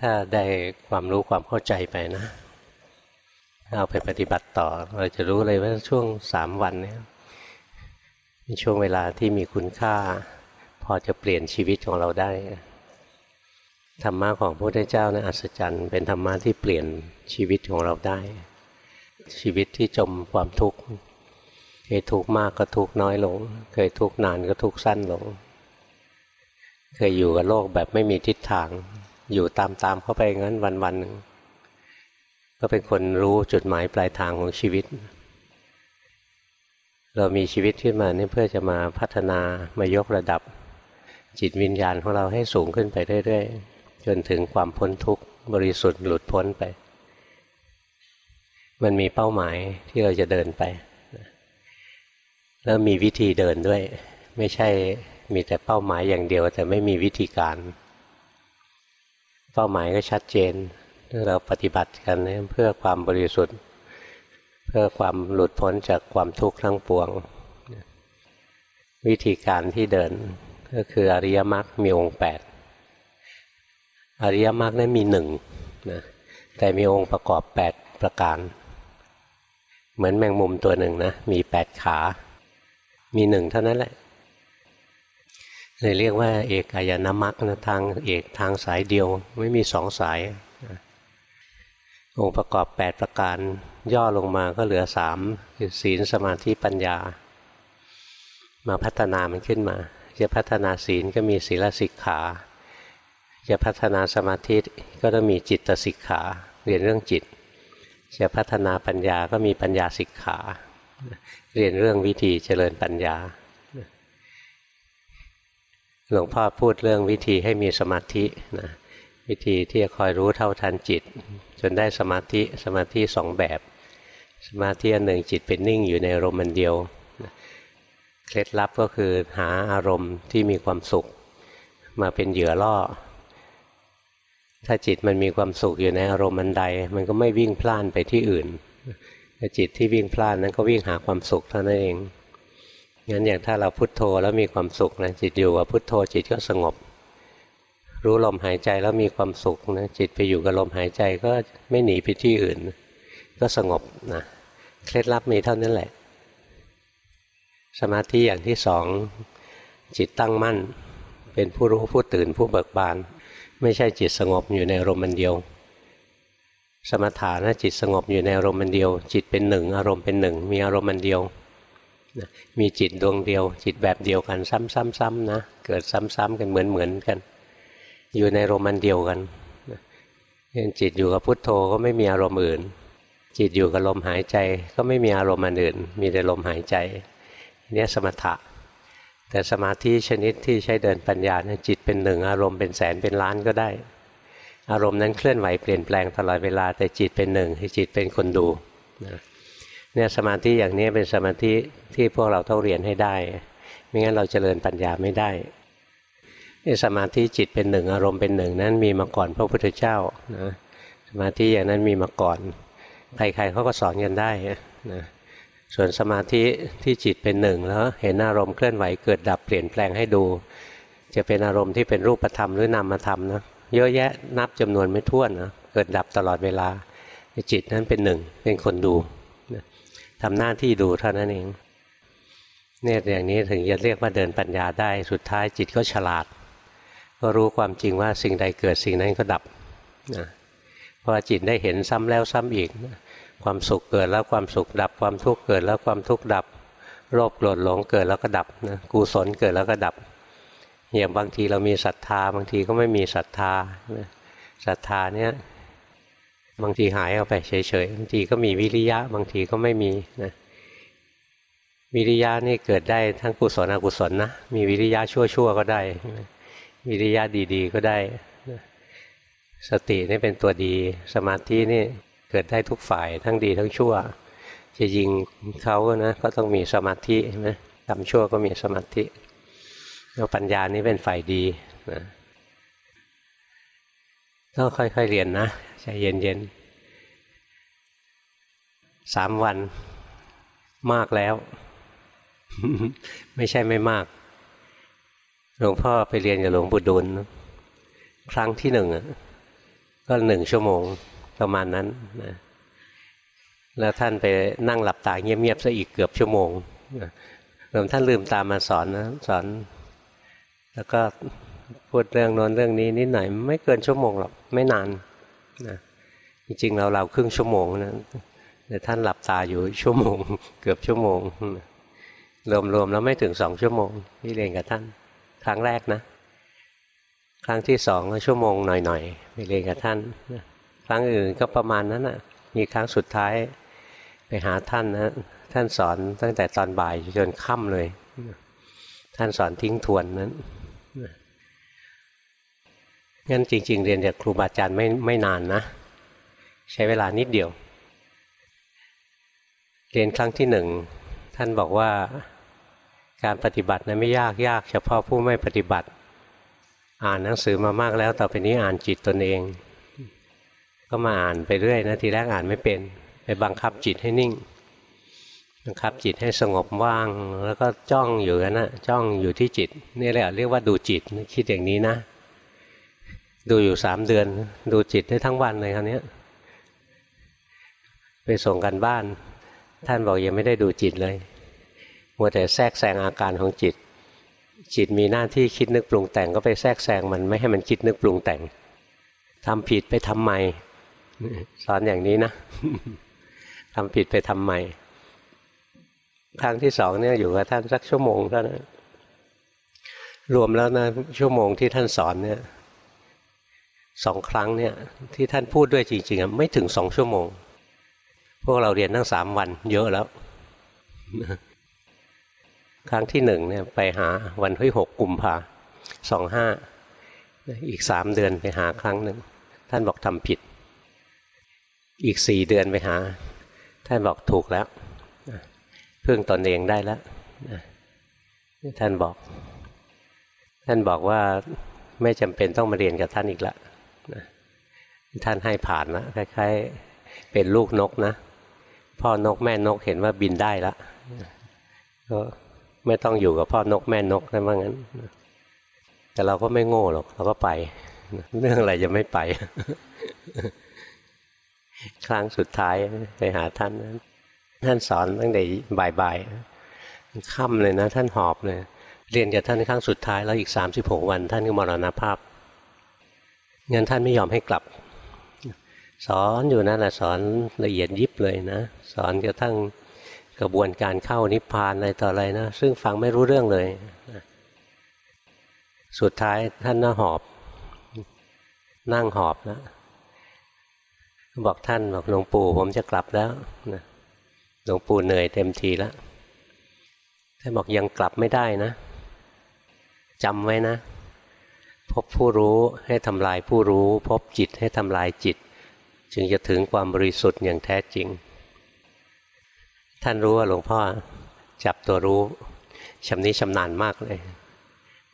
ถ้าได้ความรู้ความเข้าใจไปนะเอาไปปฏิบัติต่อ เราจะรู้เลยว่าช่วงสามวันนี้เป็นช่วงเวลาที่มีคุณค่า พอจะเปลี่ยนชีวิตของเราได้ธรรมะของพระพุทธเจ้านะอัศจรรย์เป็นธรรมะที่เปลี่ยนชีวิตของเราได้ ชีวิตที่จมความทุกข์เคยทุกข์มากก็ทุกข์น้อยลง เคยทุกข์นานก็ทุกข์สั้นลง เคยอยู่กับโลกแบบไม่มีทิศทาง อยู่ตามๆเข้าไปงั้นวันวันหนึ่งก็เป็นคนรู้จุดหมายปลายทางของชีวิต เรามีชีวิตขึ้นมานี่เพื่อจะมาพัฒนามายกระดับ จิตวิญญาณของเราให้สูงขึ้นไปเรื่อยๆจนถึงความพ้นทุกข์บริสุทธิ์หลุดพ้นไป มันมีเป้าหมายที่เราจะเดินไปแล้วมีวิธีเดินด้วย ไม่ใช่มีแต่เป้าหมายอย่างเดียว แต่ไม่มีวิธีการ เป้าหมายก็ชัดเจนเราปฏิบัติกันเพื่อความบริสุทธิ์ เพื่อความหลุดพ้นจากความทุกข์ทั้งปวง วิธีการที่เดินก็คืออริยมรรคมีองค์แปดอริยมรรคนั้นมีหนึ่งนะแต่มีองค์ประกอบแปดประการ เหมือนแมงมุมตัวหนึ่งนะมีแปดขา มีหนึ่งเท่านั้นแหละ เลยเรียกว่าเอกายนามรรคนะทางเอกทางสายเดียว ไม่มีสองสาย องค์ประกอบ 8 ประการย่อลงมาก็เหลือสามคือศีลสมาธิปัญญา มาพัฒนามันขึ้นมา จะพัฒนาศีลก็มีศีลสิกขา จะพัฒนาสมาธิก็ต้องมีจิตสิกขา เรียนเรื่องจิต จะพัฒนาปัญญาก็มีปัญญาสิกขา เรียนเรื่องวิธีเจริญปัญญา หลวงพ่อพูดเรื่องวิธีให้มีสมาธินะวิธีที่จะคอยรู้เท่าทันจิต จนได้สมาธิสมาธิสองแบบ สมาธิอันหนึ่งจิตเป็นนิ่งอยู่ในอารมณ์มันเดียวเคล็ดลับก็คือหาอารมณ์ที่มีความสุข มาเป็นเหยื่อล่อ ถ้าจิตมันมีความสุขอยู่ในอารมณ์มันใด มันก็ไม่วิ่งพล่านไปที่อื่นแต่จิตที่วิ่งพล่านนั้นก็วิ่งหาความสุขเท่านั้นเอง งั้นอย่างถ้าเราพุโทโธแล้วมีความสุขนะจิตอยู่กับพุโทโธจิตก็สงบ รู้ลมหายใจแล้วมีความสุขนะจิตไปอยู่กับลมหายใจก็ไม่หนีไปที่อื่น ก็สงบนะเคล็ดลับมีเท่านั้นแหละ สมาธิอย่างที่สองจิตตั้งมั่น เป็นผู้รู้ผู้ตื่นผู้เบิกบาน ไม่ใช่จิตสงบอยู่ในอารมณ์มันเดียว สมถะนะจิตสงบอยู่ในอารมณ์มันเดียว จิตเป็นหนึ่ง อารมณ์เป็นหนึ่ง มีอารมณ์มันเดียว มีจิตดวงเดียว จิตแบบเดียวกัน ซ้ำๆๆนะเกิดซ้ำๆกันเหมือนๆกัน อยู่ในลมมันเดียวกันจิตอยู่กับพุทโธก็ไม่มีอารมณ์อื่น จิตอยู่กับลมหายใจก็ไม่มีอารมณ์อื่น มีแต่ลมหายใจเนี่ยสมถะ แต่สมาธิชนิดที่ใช้เดินปัญญาเนี่ยจิตเป็นหนึ่งอารมณ์เป็นแสนเป็นล้านก็ได้ อารมณ์นั้นเคลื่อนไหวเปลี่ยนแปลงตลอดเวลา แต่จิตเป็นหนึ่งจิตเป็นคนดู เนี่ยสมาธิอย่างนี้เป็นสมาธิที่พวกเราต้องเรียนให้ได้ไม่งั้นเราจเจริญปัญญาไม่ได้สมาธิจิตเป็นหนึ่งอารมณ์เป็นหนึ่งนั้นมีมาก่อนพระพุทธเจ้านะสมาธิอย่างนั้นมีมาก่อน ใครๆเขาก็สอนกันได้นะส่วนสมาธิที่จิตเป็นหนึ่งแล้วเห็นอารมณ์เคลื่อนไหวเกิดดับเปลี่ยนแปลงให้ดู จะเป็นอารมณ์ที่เป็นรูปธรรมหรือนามธรรมนะเยอะแยะนับจำนวนไม่ถ้วนนะเกิดดับตลอดเวลาจิตนั้นเป็นหนึ่งเป็นคนดู ทำหน้าที่ดูเท่านั้นเองเนี่ยอย่างนี้ถึงจะเรียกว่าเดินปัญญาได้สุดท้ายจิตก็ฉลาด ก็รู้ความจริงว่าสิ่งใดเกิดสิ่งนั้นก็ดับนะเพราะจิตได้เห็นซ้ำแล้วซ้ำอีก ความสุขเกิดแล้วความสุขดับ ความทุกข์เกิดแล้วความทุกข์ดับโลภโกรธหลงเกิดแล้วก็ดับนะกุศลเกิดแล้วก็ดับอย่างบางทีเรามีศรัทธา บางทีก็ไม่มีศรัทธาศรัทธาเนี่ย บางทีหายเอาไปเฉยๆบางทีก็มีวิริยะ บางทีก็ไม่มีนะวิริยะนี่เกิดได้ทั้งกุศลอกุศลนะมีวิริยะชั่วๆก็ได้ วิริยะดีๆก็ได้ สตินี่เป็นตัวดี สมาธินี่เกิดได้ทุกฝ่ายทั้งดีทั้งชั่ว จะยิงเขานะก็ต้องมีสมาธิใช่ไหมทำชั่วก็มีสมาธิแล้วปัญญานี่เป็นฝ่ายดีนะต้องค่อยๆเรียนนะ ใจเย็นๆสามวันมากแล้ว ไม่ใช่ไม่มาก หลวงพ่อไปเรียนกับหลวงปู่ดุลครั้งที่หนึ่งก็หนึ่งชั่วโมงประมาณนั้นนะแล้วท่านไปนั่งหลับตาเงียบๆซะอีกเกือบชั่วโมงรวมท่านลืมตามาสอนนะสอน แล้วก็พูดเรื่องน้นเรื่องนี้นิดหน่อยไม่เกินชั่วโมงหรอกไม่นาน นะจริงๆเราเราครึ่งชั่วโมงนะแต่ท่านหลับตาอยู่ชั่วโมง เกือบชั่วโมงรวมๆแล้วไม่ถึงสองชั่วโมงที่เรียนกับท่าน ครั้งแรกนะ ครั้งที่สองชั่วโมงหน่อยๆไปเรียนกับท่าน ครั้งอื่นก็ประมาณนั้นนะมีครั้งสุดท้ายไปหาท่านนะท่านสอนตั้งแต่ตอนบ่ายจนค่ำเลย ท่านสอนทิ้งทวนนั้น งั้นจริง ๆ เรียนจากครูบาอาจารย์ไม่ไม่นานนะ ใช้เวลานิดเดียว เรียนครั้งที่หนึ่งท่านบอกว่าการปฏิบัตินะไม่ยากยากเฉพาะผู้ไม่ปฏิบัติ อ่านหนังสือมามากแล้วต่อไปนี้อ่านจิตตนเอง ก็มาอ่านไปเรื่อยนะทีแรกอ่านไม่เป็น ไปบังคับจิตให้นิ่ง บังคับจิตให้สงบว่าง แล้วก็จ้องอยู่กันนะจ้องอยู่ที่จิตนี่แหละเรียกว่าดูจิตคิดอย่างนี้นะ ดูอยู่สามเดือน ดูจิตได้ทั้งวันเลยคราวนี้ไปส่งกันบ้าน ท่านบอกยังไม่ได้ดูจิตเลยมัวแต่แทรกแซงอาการของจิต จิตมีหน้าที่คิดนึกปรุงแต่งก็ไปแทรกแซงมันไม่ให้มันคิดนึกปรุงแต่งทำผิดไปทำใหม่สอนอย่างนี้นะทำผิดไปทำใหม่ครั้งที่สองเนี่ยอยู่กับท่านสักชั่วโมงเท่านั้นรวมแล้วนะชั่วโมงที่ท่านสอนเนี่ย สองครั้งเนี่ยที่ท่านพูดด้วยจริงๆไม่ถึงสองชั่วโมง พวกเราเรียนตั้งสามวัน เยอะแล้ว ครั้งที่หนึ่งเนี่ยไปหาวันที่หกกุมภาสองห้าอีกสามเดือนไปหาครั้งหนึ่ง ท่านบอกทำผิด อีกสี่เดือนไปหา ท่านบอกถูกแล้วพึ่งตนเองได้แล้วท่านบอก ท่านบอกว่าไม่จำเป็นต้องมาเรียนกับท่านอีกละ ท่านให้ผ่านนะคล้ายๆ เป็นลูกนกนะ พ่อนกแม่นกเห็นว่าบินได้แล้วก็ไม่ต้องอยู่กับพ่อนกแม่นกนะว่างั้น แต่เราก็ไม่โง่หรอกเราก็ไป เรื่องอะไรจะไม่ไป ครั้งสุดท้ายไปหาท่านท่านสอนตั้งแต่บ่ายๆค่ำเลยนะ ท่านหอบเลยเรียนกับท่านครั้งสุดท้ายแล้วอีกสามสิบหกวัน ท่านก็มรณภาพงั้นท่านไม่ยอมให้กลับ สอนอยู่นั่นแหละสอนละเอียดยิบเลยนะ สอนกระทั่งกระบวนการเข้านิพพานอะไรต่ออะไรนะ ซึ่งฟังไม่รู้เรื่องเลยสุดท้ายท่านน่าหอบ นั่งหอบนะ บอกท่านบอกหลวงปู่ผมจะกลับแล้วนะหลวงปู่เหนื่อยเต็มทีแล้วท่านบอกยังกลับไม่ได้นะจำไว้นะ พบผู้รู้ให้ทำลายผู้รู้ พบจิตให้ทำลายจิต จึงจะถึงความบริสุทธิ์อย่างแท้จริง ท่านรู้ว่าหลวงพ่อจับตัวรู้ชำนี้ชำนาญมากเลย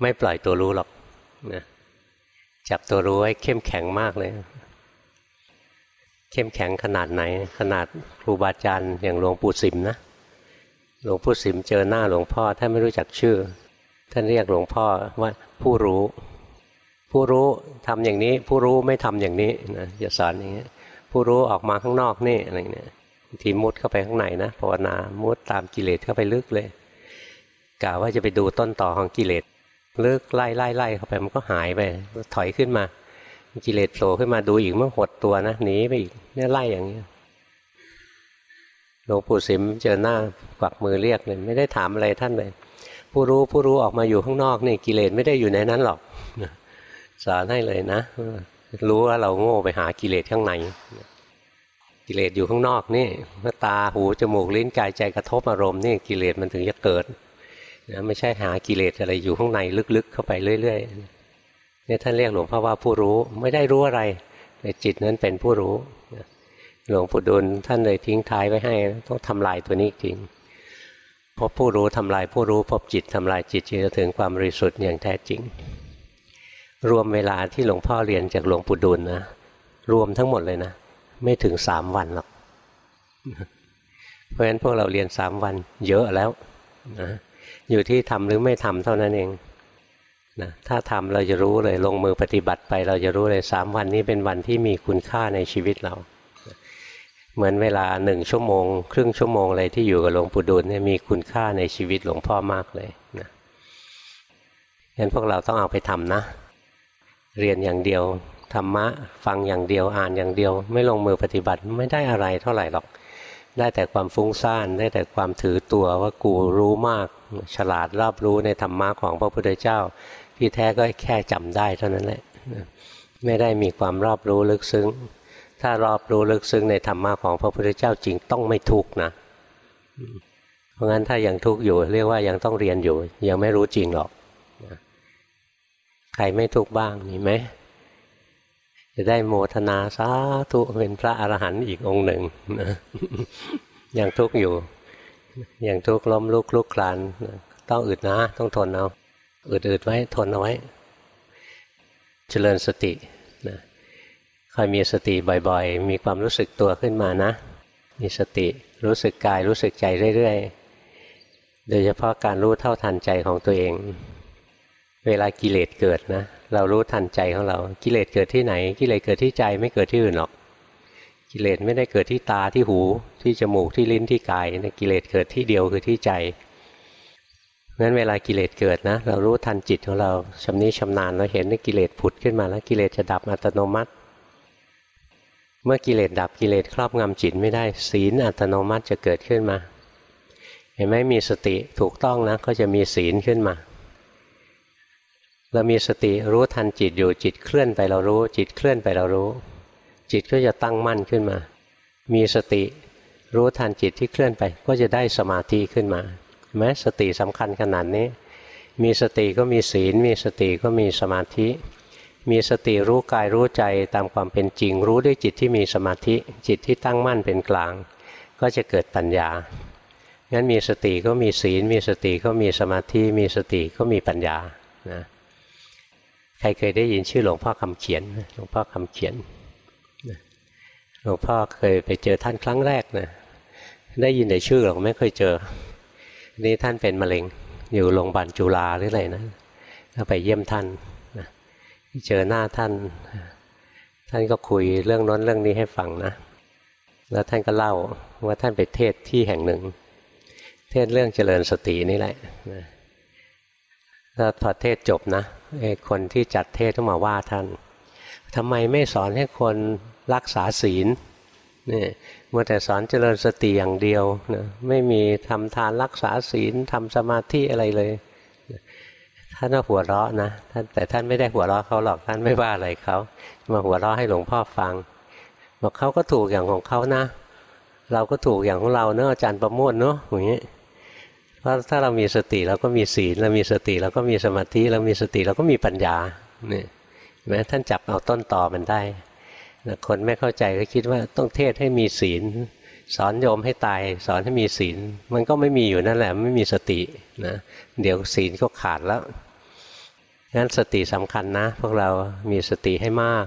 ไม่ปล่อยตัวรู้หรอกนะจับตัวรู้ไว้เข้มแข็งมากเลย เข้มแข็งขนาดไหน ขนาดครูบาอาจารย์อย่างหลวงปู่สิมนะหลวงปู่สิมเจอหน้าหลวงพ่อท่านไม่รู้จักชื่อ ท่านเรียกหลวงพ่อว่าผู้รู้ ผู้รู้ทำอย่างนี้ ผู้รู้ไม่ทำอย่างนี้นะจะสอนอย่างนี้ ผู้รู้ออกมาข้างนอกนี่อะไรเนี่ยทีมุดเข้าไปข้างในนะภาวนามุดตามกิเลสเข้าไปลึกเลยกล่าวว่าจะไปดูต้นต่อของกิเลสลึกไล่ไล่ไล่เข้าไปมันก็หายไป ถอยขึ้นมา กิเลสโผล่ขึ้นมาดูอีกเมื่อหดตัวนะหนีไปอีกเนี่ยไล่อย่างนี้หลวงปู่สิมเจอหน้ากวักมือเรียกเลยไม่ได้ถามอะไรท่านเลย ผู้รู้ผู้รู้ออกมาอยู่ข้างนอกนี่กิเลสไม่ได้อยู่ในนั้นหรอกสอนให้เลยนะ รู้ว่าเราโง่ไปหากิเลสข้างใน กิเลสอยู่ข้างนอกนี่เมื่อตาหูจมูกลิ้นกายใจกระทบอารมณ์นี่กิเลสมันถึงจะเกิดนะไม่ใช่หากิเลสอะไรอยู่ข้างในลึกๆ เข้าไปเรื่อยๆเนี่ยท่านเรียกหลวงพ่อว่าผู้รู้ไม่ได้รู้อะไรแต่จิตนั้นเป็นผู้รู้หลวงปู่ดูลท่านเลยทิ้งท้ายไว้ให้ ต้องทำลายตัวนี้จริงพบผู้รู้ทำลายผู้รู้พบจิตทำลายจิตจะถึงความบริสุทธิ์อย่างแท้จริง รวมเวลาที่หลวงพ่อเรียนจากหลวงปู่ดูลนะรวมทั้งหมดเลยนะ ไม่ถึงสามวันหรอกเพราะฉะนั้นพวกเราเรียนสามวัน เยอะแล้วนะอยู่ที่ทำหรือไม่ทำเท่านั้นเองนะถ้าทำเราจะรู้เลยลงมือปฏิบัติไป เราจะรู้เลยสามวันนี้เป็นวันที่มีคุณค่าในชีวิตเรา เหมือนเวลาหนึ่งชั่วโมง ครึ่งชั่วโมงอะไรที่อยู่กับหลวงปู่ดูลเนี่ยมีคุณค่าในชีวิตหลวงพ่อมากเลยนะงั้นพวกเราต้องเอาไปทำนะ เรียนอย่างเดียวธรรมะฟังอย่างเดียวอ่านอย่างเดียว ไม่ลงมือปฏิบัติไม่ได้อะไรเท่าไหร่หรอก ได้แต่ความฟุ้งซ่านได้แต่ความถือตัวว่ากูรู้มากฉลาดรอบรู้ในธรรมะของพระพุทธเจ้า ที่แท้ก็แค่จำได้เท่านั้นแหละไม่ได้มีความรอบรู้ลึกซึ้ง ถ้ารอบรู้ลึกซึ้งในธรรมะของพระพุทธเจ้าจริงต้องไม่ทุกข์นะเพราะงั้นถ้ายังทุกข์อยู่ เรียกว่ายังต้องเรียนอยู่ ยังไม่รู้จริงหรอก ใครไม่ทุกข์บ้างมีไหมจะได้โมทนาสาธุเป็นพระอรหันต์อีกองค์หนึ่งนะยังทุกข์อยู่ยังทุกข์ล้มลุกลุกคลานต้องอึดนะ ต้องทนเอาอึดๆไว้ทนเอาไว้ เจริญสตินะคอยมีสติบ่อยๆ มีความรู้สึกตัวขึ้นมานะ มีสติรู้สึกกายรู้สึกใจเรื่อยๆ โดยเฉพาะการรู้เท่าทันใจของตัวเอง เวลากิเลสเกิดนะ เรารู้ทันใจของเรา กิเลสเกิดที่ไหน กิเลสเกิดที่ใจไม่เกิดที่อื่นหรอก กิเลสไม่ได้เกิดที่ตาที่หูที่จมูกที่ลิ้นที่กายนะกิเลสเกิดที่เดียวคือที่ใจงั้นเวลากิเลสเกิดนะ เรารู้ทันจิตของเราชำนิชำนาญเราเห็นว่ากิเลสผุดขึ้นมาแล้วกิเลสจะดับอัตโนมัติ เมื่อกิเลสดับกิเลสครอบงำจิตไม่ได้ ศีลอัตโนมัติจะเกิดขึ้นมา เห็นไหมมีสติถูกต้องนะก็จะมีศีลขึ้นมา เรามีสติรู้ทันจิตอยู่จิตเคลื่อนไปเรารู้ จิตเคลื่อนไปเรารู้ จิตก็จะตั้งมั่นขึ้นมา มีสติรู้ทันจิตที่เคลื่อนไป ก็จะได้สมาธิขึ้นมาแม้สติสำคัญขนาดนี้ มีสติก็มีศีล มีสติก็มีสมาธิ มีสติรู้กายรู้ใจตามความเป็นจริง รู้ด้วยจิตที่มีสมาธิ จิตที่ตั้งมั่นเป็นกลาง ก็จะเกิดปัญญางั้นมีสติก็มีศีล มีสติก็มีสมาธิ มีสติก็มีปัญญานะ ใครเคยได้ยินชื่อหลวงพ่อคำเขียนหลวงพ่อคำเขียนหลวงพ่อเคยไปเจอท่านครั้งแรกนะได้ยินแต่ชื่อหรอกไม่เคยเจอ นี่ท่านเป็นมะเร็ง อยู่โรงพยาบาลจุฬาหรืออะไรนะก็ไปเยี่ยมท่านเจอหน้าท่าน ท่านก็คุยเรื่องน้นเรื่องนี้ให้ฟังนะ แล้วท่านก็เล่าว่าท่านไปเทศที่แห่งหนึ่ง เทศเรื่องเจริญสตินี่แหละ แล้วพอเทศจบนะคนที่จัดเทศต้องมาว่าท่านทำไมไม่สอนให้คนรักษาศีลนี่เมื่อแต่สอนเจริญสติอย่างเดียวนะไม่มีทำทานรักษาศีลทำสมาธิอะไรเลยท่านก็หัวเราะนะท่านแต่ท่านไม่ได้หัวเราะเขาหรอกท่านไม่ว่าอะไรเขามาหัวเราะให้หลวงพ่อฟัง บอกเขาก็ถูกอย่างของเขานะ เราก็ถูกอย่างของเราเนอะอาจารย์ประโมทเนอะอย่างนี้ ราะถ้าเรามีสติเราก็มีศีลเรามีสติเราก็มีสมาธิเรามีสติเราก็มีปัญญาเนี่ยแม้ท่านจับเอาต้นต่อมันได้คนไม่เข้าใจก็คิดว่าต้องเทศให้มีศีล สอนโยมให้ตาย สอนให้มีศีล มันก็ไม่มีอยู่นั่นแหละไม่มีสตินะเดี๋ยวศีลก็ขาดแล้วงั้นสติสำคัญนะ พวกเรามีสติให้มาก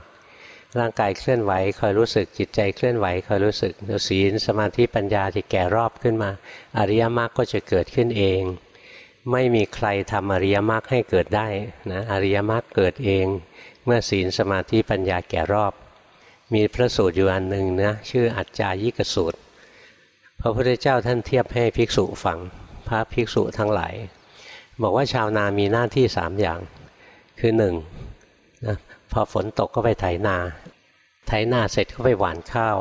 ร่างกายเคลื่อนไหวคอยรู้สึกจิตใจเคลื่อนไหวคอยรู้สึกเดี๋ยวศีลสมาธิปัญญาจะแก่รอบขึ้นมา อริยมรรคก็จะเกิดขึ้นเอง ไม่มีใครทำอริยมรรคให้เกิดได้นะอริยมรรคเกิดเอง เมื่อศีลสมาธิปัญญาแก่รอบ มีพระสูตรอยู่อันหนึ่งนะชื่ออัจจายิกสูตรพระพุทธเจ้าท่านเทียบให้ภิกษุฟังพระภิกษุทั้งหลาย บอกว่าชาวนามีหน้าที่สามอย่าง คือหนึ่งนะ พอฝนตกก็ไปไถนา ไถนาเสร็จก็ไปหว่านข้าว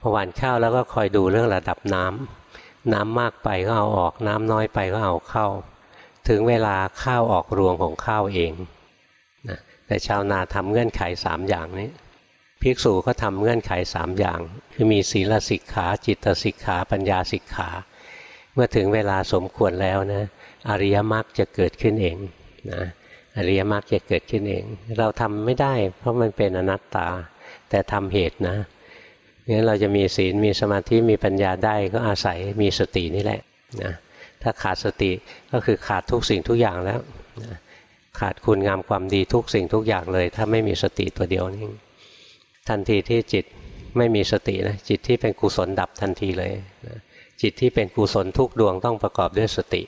พอหว่านข้าวแล้วก็คอยดูเรื่องระดับน้ำน้ำมากไปก็เอาออก น้ำน้อยไปก็เอาเข้า ถึงเวลาข้าวออกรวงของข้าวเองนะแต่ชาวนาทำเงื่อนไขสามอย่างนี้ภิกษุก็ทำเงื่อนไขสามอย่าง คือมีศีลสิกขา จิตสิกขา ปัญญาสิกขา เมื่อถึงเวลาสมควรแล้วนะอริยมรรคจะเกิดขึ้นเองนะ อริยมรรคจะเกิดขึ้นเอง เราทำไม่ได้ เพราะมันเป็นอนัตตา แต่ทำเหตุนะงั้นเราจะมีศีลมีสมาธิมีปัญญาได้ก็อาศัยมีสตินี่แหละนะถ้าขาดสติก็คือขาดทุกสิ่งทุกอย่างแล้วนะขาดคุณงามความดีทุกสิ่งทุกอย่างเลย ถ้าไม่มีสติตัวเดียวนี่ทันทีที่จิตไม่มีสตินะจิตที่เป็นกุศลดับทันทีเลยนะจิตที่เป็นกุศลทุกดวงต้องประกอบด้วยสติ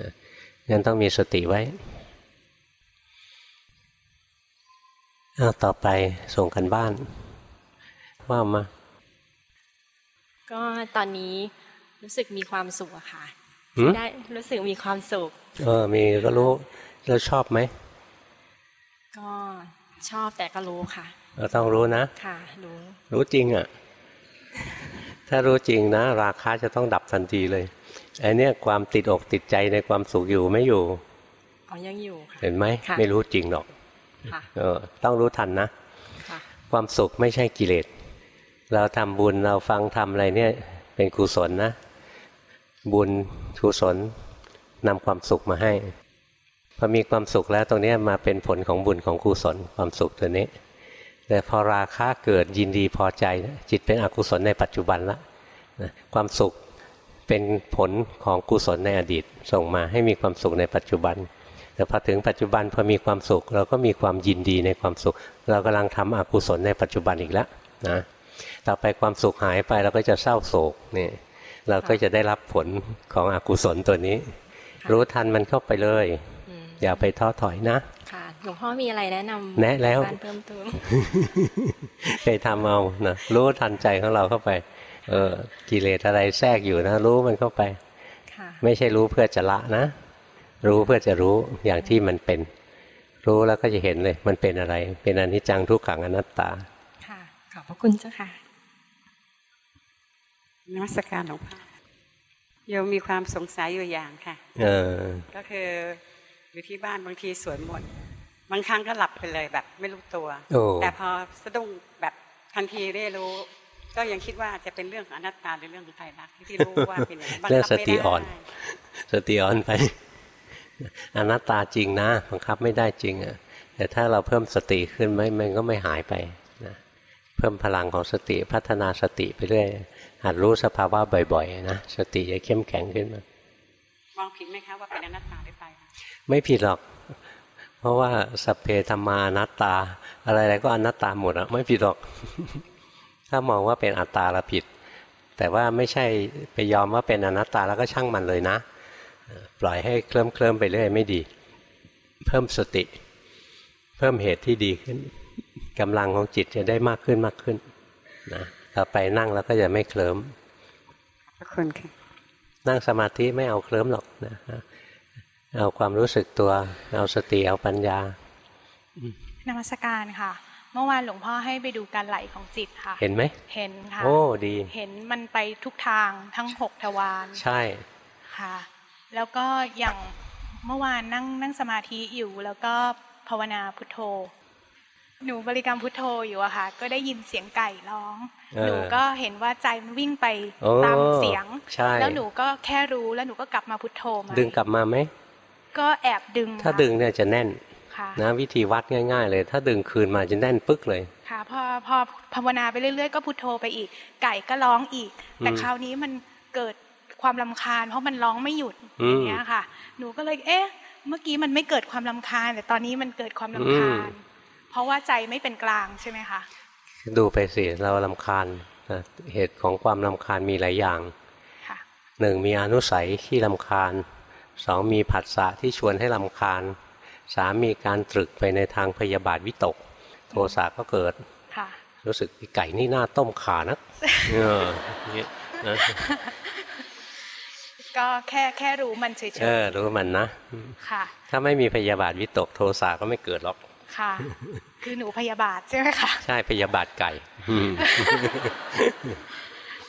นะงั้นต้องมีสติไว้ อ้าวต่อไปส่งกันบ้าน ว่ามา ก็ตอนนี้รู้สึกมีความสุขอะค่ะหืมได้รู้สึกมีความสุข เออ มีก็รู้แล้วชอบไหม ก็ชอบแต่ก็รู้ค่ะ เราต้องรู้นะ ค่ะ รู้ รู้จริงอะ่ะ ถ้ารู้จริงนะ ราคาจะต้องดับทันทีเลยไอ้เนี่ยความติดอกติดใจในความสุขอยู่ไม่อยู่ อ๋อ ยังอยู่ค่ะ เห็นไหมค่ะไม่รู้จริงหรอกค่ะ เออต้องรู้ทันนะค่ะความสุขไม่ใช่กิเลส เราทำบุญเราฟังทำอะไรเนี่ยเป็นกุศลนะ บุญกุศลนำความสุขมาให้พอมีความสุขแล้วตรงเนี้ยมาเป็นผลของบุญของกุศลความสุขตัวนี้ แต่พอราคะเกิดยินดีพอใจนะจิตเป็นอกุศลในปัจจุบันละนะความสุขเป็นผลของกุศลในอดีต ส่งมาให้มีความสุขในปัจจุบัน แต่พอถึงปัจจุบันพอมีความสุข เราก็มีความยินดีในความสุข เรากำลังทำอกุศลในปัจจุบันอีกแล้วนะต่อไปความสุขหายไปเราก็จะเศร้าโศกนี่เราก็จะได้รับผลของอกุศลตัวนี้ค่ะรู้ทันมันเข้าไปเลยอืมอย่าไปท้อถอยนะค่ะหลวงพ่อมีอะไรแนะนำแนะแล้วการเพิ่มเติมไปทำเอานะรู้ทันใจของเราเข้าไป เออกิเลสอะไรแทรกอยู่นะ รู้มันเข้าไปค่ะไม่ใช่รู้เพื่อจะละนะ รู้เพื่อจะรู้อย่างที่มันเป็น รู้แล้วก็จะเห็นเลย มันเป็นอะไร เป็นอนิจจังทุกขังอนัตตา ค่ะ ขอบพระคุณเจ้าค่ะนมัสการหลวงพ่อโยมมีความสงสัยอยู่อย่างค่ะ เออ ก็คืออยู่ที่บ้านบางทีสวดมนต์บางครั้งก็หลับไปเลยแบบไม่รู้ตัวโอ้แต่พอสะดุ้งแบบทันทีได้รู้ ก็ยังคิดว่าจะเป็นเรื่องของอนัตตาหรือเรื่องของไตรลักษณ์ที่รู้ว่าเป็นอย่างนั้นบังเรื่องคับสไม่ติได้อ่อน สติอ่อนไป อนัตตาจริงนะบังคับไม่ได้จริงอะแต่ถ้าเราเพิ่มสติขึ้นไหมมันก็ไม่หายไปนะเพิ่มพลังของสติพัฒนาสติไปเรื่อยหัดรู้สภาวะบ่อยๆนะสติจะเข้มแข็งขึ้นมามองผิดไหมคะว่าเป็นอนัตตาหรือไตรลักษณ์ไม่ผิดหรอก เพราะว่าสัพเพธรรมานัตตา อะไรๆก็อนัตตาหมดอะไม่ผิดหรอก ถ้ามองว่าเป็นอัตตาละผิด แต่ว่าไม่ใช่ไปยอมว่าเป็นอนัตตาแล้วก็ช่างมันเลยนะเอ่อ ปล่อยให้เคลิ้มเคลิมๆไปเรื่อยไม่ดี เพิ่มสติ เพิ่มเหตุที่ดีขึ้นกำลังของจิตจะได้มากขึ้นมากขึ้นนะต่อไปนั่งแล้วก็จะไม่เคลิ้มขอบคุณค่ะนั่งสมาธิไม่เอาเคลิ้มหรอกนะเอาความรู้สึกตัว เอาสติเอาปัญญานมัสการค่ะ เมื่อวานหลวงพ่อให้ไปดูการไหลของจิตค่ะ เห็นไหมเห็นค่ะโอ้ดี เห็นมันไปทุกทางทั้งหกทวารใช่ค่ะ แล้วก็อย่างเมื่อวานนั่งนั่งสมาธิอยู่ แล้วก็ภาวนาพุทโธ หนูบริกรรมพุทโธอยู่อะค่ะ ก็ได้ยินเสียงไก่ร้องเออหนูก็เห็นว่าใจมันวิ่งไปโอ้ตามเสียงใช่แล้วหนูก็แค่รู้แล้วหนูก็กลับมาพุทโธมาดึงกลับมาไหมก็แอบดึง ถ้าค่ะดึงเนี่ยจะแน่นค่ะนะวิธีวัดง่าย ๆ เลย ถ้าดึงคืนมาจะแน่นปึ๊กเลย ค่ะพอพอภาวนาไปเรื่อยๆ ก็พุทโธไปอีก ไก่ก็ร้องอีก แต่อืมคราวนี้มันเกิด ความลำคาญ เพราะมันร้องไม่หยุดอืมอย่างเงี้ยค่ะ หนูก็เลยเอ๊ะ เมื่อกี้มันไม่เกิดความลำคาญ แต่ตอนนี้มันเกิดความลำคาญ เพราะว่าใจไม่เป็นกลางใช่ไหมคะดูไปสิเราลำคาญนะเหตุของความลำคาญมีหลายอย่างค่ะหนึ่งมีอนุสัยที่ลำคาญสองมีผัสสะที่ชวนให้ลำคาญสามมีการตรึกไปในทางพยาบาทวิตก โทสะก็เกิดค่ะรู้สึกไก่นี่หน้าต้มขานะเอออย่างเงี้ยนะ ก็แค่แค่รู้มันเฉยเออรู้มันนะๆค่ะ ถ้าไม่มีพยาบาทวิตกโทสะก็ไม่เกิดหรอกค่ะ คือหนูพยาบาทใช่ไหมคะใช่พยาบาทไก่อืม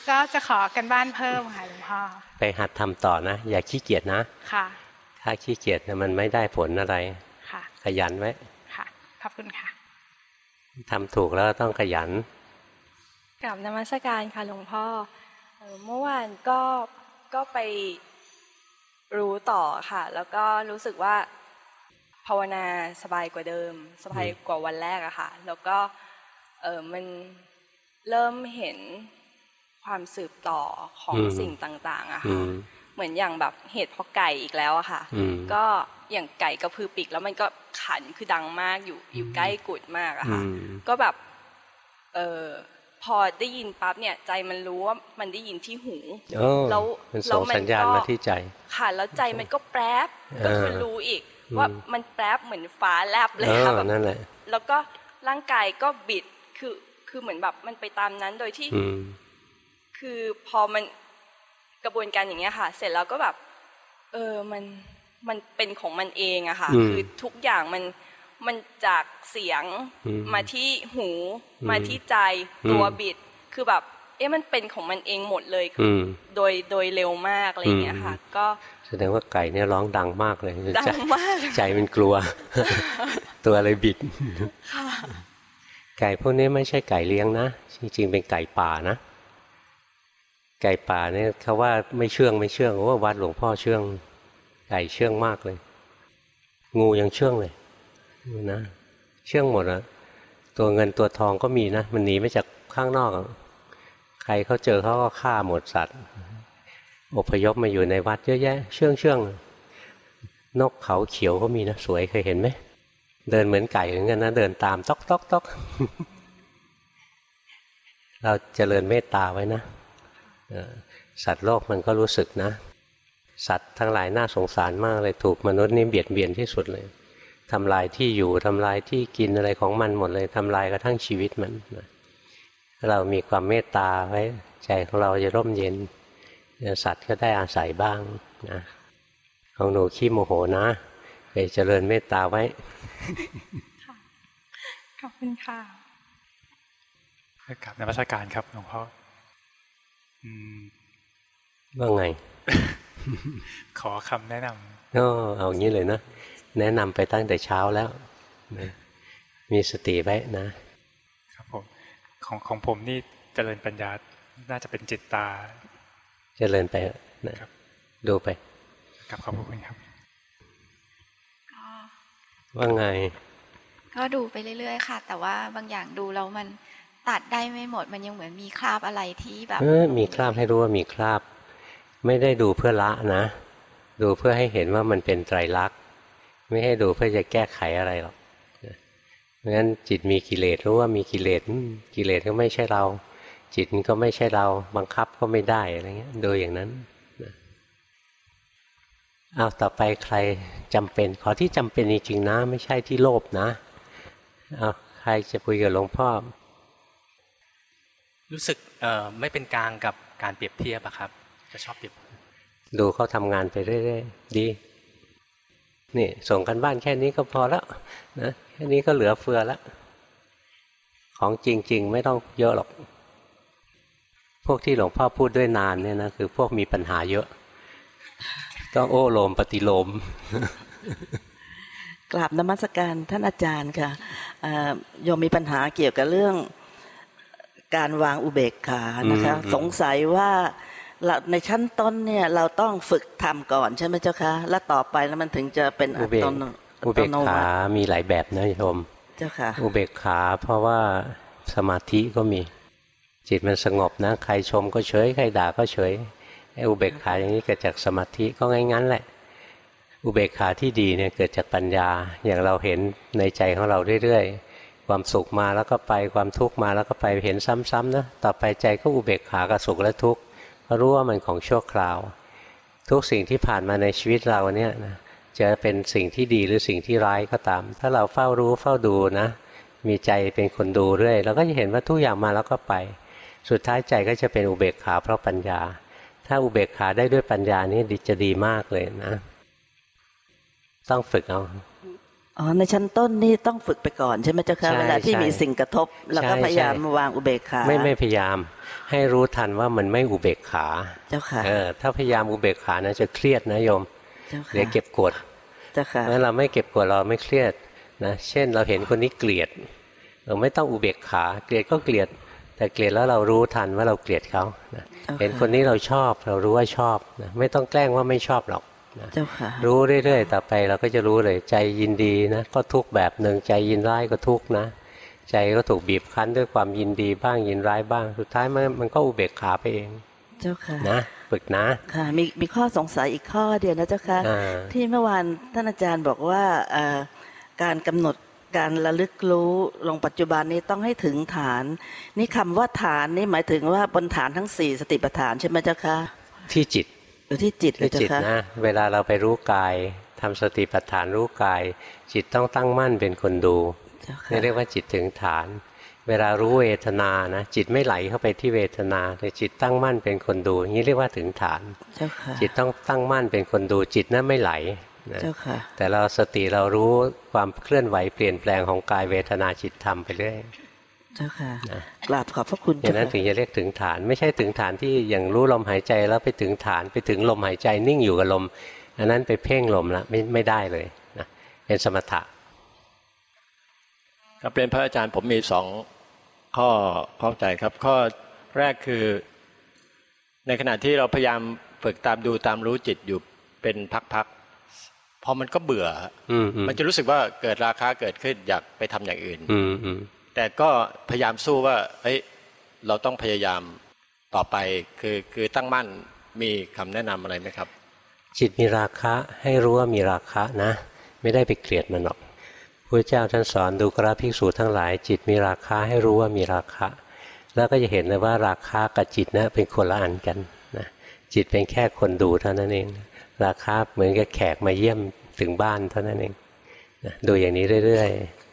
ก็จะขอกันบ้านเพิ่มค่ะหลวงพ่อไปหัดทำต่อนะ อย่าขี้เกียจนะค่ะ ถ้าขี้เกียจเนี่ยมันไม่ได้ผลอะไรค่ะ ขยันไว้ค่ะขอบคุณค่ะทำถูกแล้วต้องขยันกลับนมัสการค่ะหลวงพ่อเอ่อเมื่อวานก็ ก็ไปรู้ต่อค่ะ แล้วก็รู้สึกว่าภาวนาสบายกว่าเดิม สบายกว่าวันแรกอะค่ะ แล้วก็เออมันเริ่มเห็นความสืบต่อของอืมสิ่งต่างๆอะอืค่ะมเหมือนอย่างแบบเหตุเพราะไก่อีกแล้วอะค่ะอืมก็อย่างไก่กระพือปีกแล้วมันก็ขันคือดังมากอยู่อยู่ใกล้กุดมากอะอืค่ะมก็แบบเออ พอได้ยินปั๊บเนี่ยใจมันรู้ว่ามันได้ยินที่หูโอ้แล้วมันแล้ส่วงมันสัญญาณก็มาที่ใจค่ะแล้วใจมันก็แปรบเออก็คือรู้อีกอืมว่ามันแปรบเหมือนฟ้าแลบเลยเอค่ะอแบบนั่นแหละแล้วก็ร่างกายก็บิดคือคือเหมือนแบบมันไปตามนั้นโดยที่อืมคือพอมันกระบวนการอย่างเงี้ยค่ะ เสร็จแล้วก็แบบ เออมันมันเป็นของมันเองอะค่ะอืมคือทุกอย่างมัน มันจากเสียงอืมมาที่หูอืมมาที่ใจอืมตัวบิดคือแบบ เอ๊ะมันเป็นของมันเองหมดเลยคืออืมโดยโดยเร็วมากอะไรอย่างเงี้ยค่ะ ก็แสดงว่าไก่เนี่ยร้องดังมากเลยดัใจงมากใจมันกลัว ตัวอะไรบิดค่ะไก่พวกนี้ไม่ใช่ไก่เลี้ยงนะจริงๆเป็นไก่ป่านะไก่ป่าเนี่ยเขาว่าไม่เชื่องไม่เชื่องว่าวัดหลวงพ่อเชื่อง ไก่เชื่องมากเลย งูยังเชื่องเลย นะเชื่องหมดอะตัวเงินตัวทองก็มีนะ มันหนีมาจากข้างนอก ใครเขาเจอเขาก็ฆ่าหมดสัตว์อพยพมาอยู่ในวัดเยอะแยะ เชื่องเชื่องนกเขาเขียวก็มีนะ สวยเคยเห็นไหม เดินเหมือนไก่เหมือนกันนะ เดินตามต๊อกต๊อกต๊อกเราเจริญเมตตาไว้นะสัตว์โลกมันก็รู้สึกนะ สัตว์ทั้งหลายน่าสงสารมากเลยถูกมนุษย์นี่เบียดเบียนที่สุดเลย ทำลายที่อยู่ทำลายที่กินอะไรของมันหมดเลยทำลายกระทั่งชีวิตมันนะถ้าเรามีความเมตตาไว้ใจของเราจะร่มเย็นเดี๋ยวสัตว์ก็ได้อาศัยบ้างนะของหนูขี้โมโหนะไปเจริญเมตตาไว้ขอบคุณค่ะกราบนมัสการครับหลวงพ่ออืมว่าไง ขอคำแนะนำก็เอางี้เลยนะ แนะนำไปตั้งแต่เช้าแล้วนะมีสติไว้นะ ครับผมของของผมนี่เจริญปัญญาน่าจะเป็นจิตตา เจริญไปนะครับดูไปกับขอบคุณครับก็ว่าไง ก็ดูไปเรื่อยๆค่ะ แต่ว่าบางอย่างดูแล้วมันตัดได้ไม่หมดมันยังเหมือนมีคราบอะไรที่แบบเออมีคราบให้รู้ว่ามีคราบ ไม่ได้ดูเพื่อละนะ ดูเพื่อให้เห็นว่ามันเป็นไตรลักษณ์ ไม่ให้ดูเพื่อจะแก้ไขอะไรหรอกนะเพราะฉะนั้นจิตมีกิเลสรู้ว่ามีกิเลสอืมกิเลสก็ไม่ใช่เรา จิตมันก็ไม่ใช่เราบังคับก็ไม่ได้อะไรเงี้ยดูอย่างนั้นนะเอาต่อไปใครจำเป็น ขอที่จำเป็นจริงๆนะ ไม่ใช่ที่โลภนะเอาใครจะคุยกับหลวงพ่อ รู้สึกเอ่อไม่เป็นกลางกับการเปรียบเทียบอะครับ จะชอบเปรียบดูเขาทำงานไปเรื่อยๆดี นี่ส่งกันบ้านแค่นี้ก็พอแล้วนะแค่นี้ก็เหลือเฟือแล้ว ของจริง ๆ ไม่ต้องเยอะหรอก พวกที่หลวงพ่อพูดด้วยนานเนี่ยนะคือพวกมีปัญหาเยอะ ต้องโอ้โลมปฏิโลมกราบนมัสการท่านอาจารย์ค่ะเอ่อโยมมีปัญหาเกี่ยวกับเรื่องการวางอุเบกขานะคะอืมอืมสงสัยว่าเรา ในชั้นต้นเนี่ยเราต้องฝึกทำก่อนใช่ไหมเจ้าคะ แล้วต่อไปแล้วมันถึงจะเป็นอัอุเบตกโนอุเบกอัตโนขามัติมีหลายแบบนะโยมเจ้าค่ะอุเบกขาเพราะว่าสมาธิก็มี จิตมันสงบนะ ใครชมก็เฉยใครด่าก็เฉยไอ้อุเบกขาอย่างนี้เกิดจากสมาธิก็งั้นๆแหละ อุเบกขาที่ดีเนี่ยเกิดจากปัญญาอย่างเราเห็นในใจของเราเรื่อยๆ ความสุขมาแล้วก็ไปความทุกข์มาแล้วก็ไปเห็นซ้ำๆนะต่อไปใจก็อุเบกขากับสุขและทุกข์เพ รู้ว่ามันของชั่วคราว ทุกสิ่งที่ผ่านมาในชีวิตเราเนี่ยนะจะเป็นสิ่งที่ดีหรือสิ่งที่ร้ายก็ตาม ถ้าเราเฝ้ารู้เฝ้าดูนะ มีใจเป็นคนดูเรื่อยเราก็จะเห็นว่าทุกอย่างมาแล้วก็ไป สุดท้ายใจก็จะเป็นอุเบกขาเพราะปัญญา ถ้าอุเบกขาได้ด้วยปัญญานี่จะดีมากเลยนะ ต้องฝึกเอา อ๋อในชั้นต้นนี่ต้องฝึกไปก่อนใช่ไหมเจ้าคะใช่เวลาที่ใช่มีสิ่งกระทบเราก็ใช่พยายามใช่วางอุเบกขาไม่ไม่พยายาม ให้รู้ทันว่ามันไม่อุเบกขาเจ้าค่ะเออถ้าพยายามอุเบกขานะจะเครียดนะโยมเจ้าค่ะเดี๋ยวเก็บกดเจ้าค่ะเมื่อเราไม่เก็บกดเราไม่เครียดนะเช่นเราเห็นคนนี้เกลียด เราไม่ต้องอุเบกขาเกลียดก็เกลียด แต่เกลียดแล้วเรารู้ทันว่าเราเกลียดเขานะเจ้าค่ะเห็นคนนี้เราชอบ เรารู้ว่าชอบนะไม่ต้องแกล้งว่าไม่ชอบหรอก นะเจ้าค่ะรู้เรื่อยๆต่อไปเราก็จะรู้เลยใจยินดีนะก็ทุกข์แบบหนึ่งใจยินร้ายก็ทุกข์นะ ใจก็ถูกบีบคั้นด้วยความยินดีบ้างยินร้ายบ้าง สุดท้ายมันมันก็อุเบกขาไปเองเจ้าค่ะนะฝึกนะค่ะมีมีข้อสงสัยอีกข้อเดียวนะเจ้าค่ะอ่าที่เมื่อวานท่านอาจารย์บอกว่าเอ่อการกำหนดการระลึกรู้ลงปัจจุบันนี้ต้องให้ถึงฐาน นี่คำว่าฐานนี่หมายถึงว่าบนฐานทั้งสี่สติปัฏฐานใช่ไหมเจ้าคะที่จิต อยู่ที่จิตเลยที่เจ้าจิตคะนะเวลาเราไปรู้กายทำสติปัฏฐานรู้กาย จิตต้องตั้งมั่นเป็นคนดูเจ้าค่ะนี่เรียกว่าจิตถึงฐาน เวลารู้เวทนานะ จิตไม่ไหลเข้าไปที่เวทนา แต่จิตตั้งมั่นเป็นคนดูอย่างนี้เรียกว่าถึงฐานเจ้าค่ะจิตต้องตั้งมั่นเป็นคนดู จิตนั้นไม่ไหลนะเจ้าค่ะแต่เราสติเรารู้ความเคลื่อนไหวเปลี่ยนแปลงของกายเวทนาจิตธรรมไปเรื่อย เจ้าค่ะนะกราบขอบพระคุณอย่าเจ้างนั้นถึค่ะงจะเรียกถึงฐาน ไม่ใช่ถึงฐานที่อย่างรู้ลมหายใจแล้วไปถึงฐานไปถึงลมหายใจนิ่งอยู่กับลม อันนั้นไปเพ่งลมละไม่ไม่ได้เลยนะเป็นสมถะครับเรียนพระอาจารย์ผมมีสองข้อข้องใจครับ ข้อแรกคือ ในขณะที่เราพยายามฝึกตามดูตามรู้จิตอยู่เป็นพักๆพอมันก็เบื่ออืมอืมมันจะรู้สึกว่าเกิดราคาเกิดขึ้นอยากไปทำอย่างอื่นอืมอืม แต่ก็พยายามสู้ว่าเอ้ยเราต้องพยายามต่อไปคือคือตั้งมั่นมีคำแนะนำอะไรไหมครับ จิตมีราคะให้รู้ว่ามีราคะนะ ไม่ได้ไปเกลียดมันหรอกพระเจ้าท่านสอนดูกราภิกษุทั้งหลาย จิตมีราคะให้รู้ว่ามีราคะ แล้วก็จะเห็นเลยว่าราคะกับจิตนะเป็นคนละอันกันนะจิตเป็นแค่คนดูเท่านั้นเอง ราคะเหมือนกับแขกมาเยี่ยมถึงบ้านเท่านั้นเองนะดูอย่างนี้เรื่อยๆ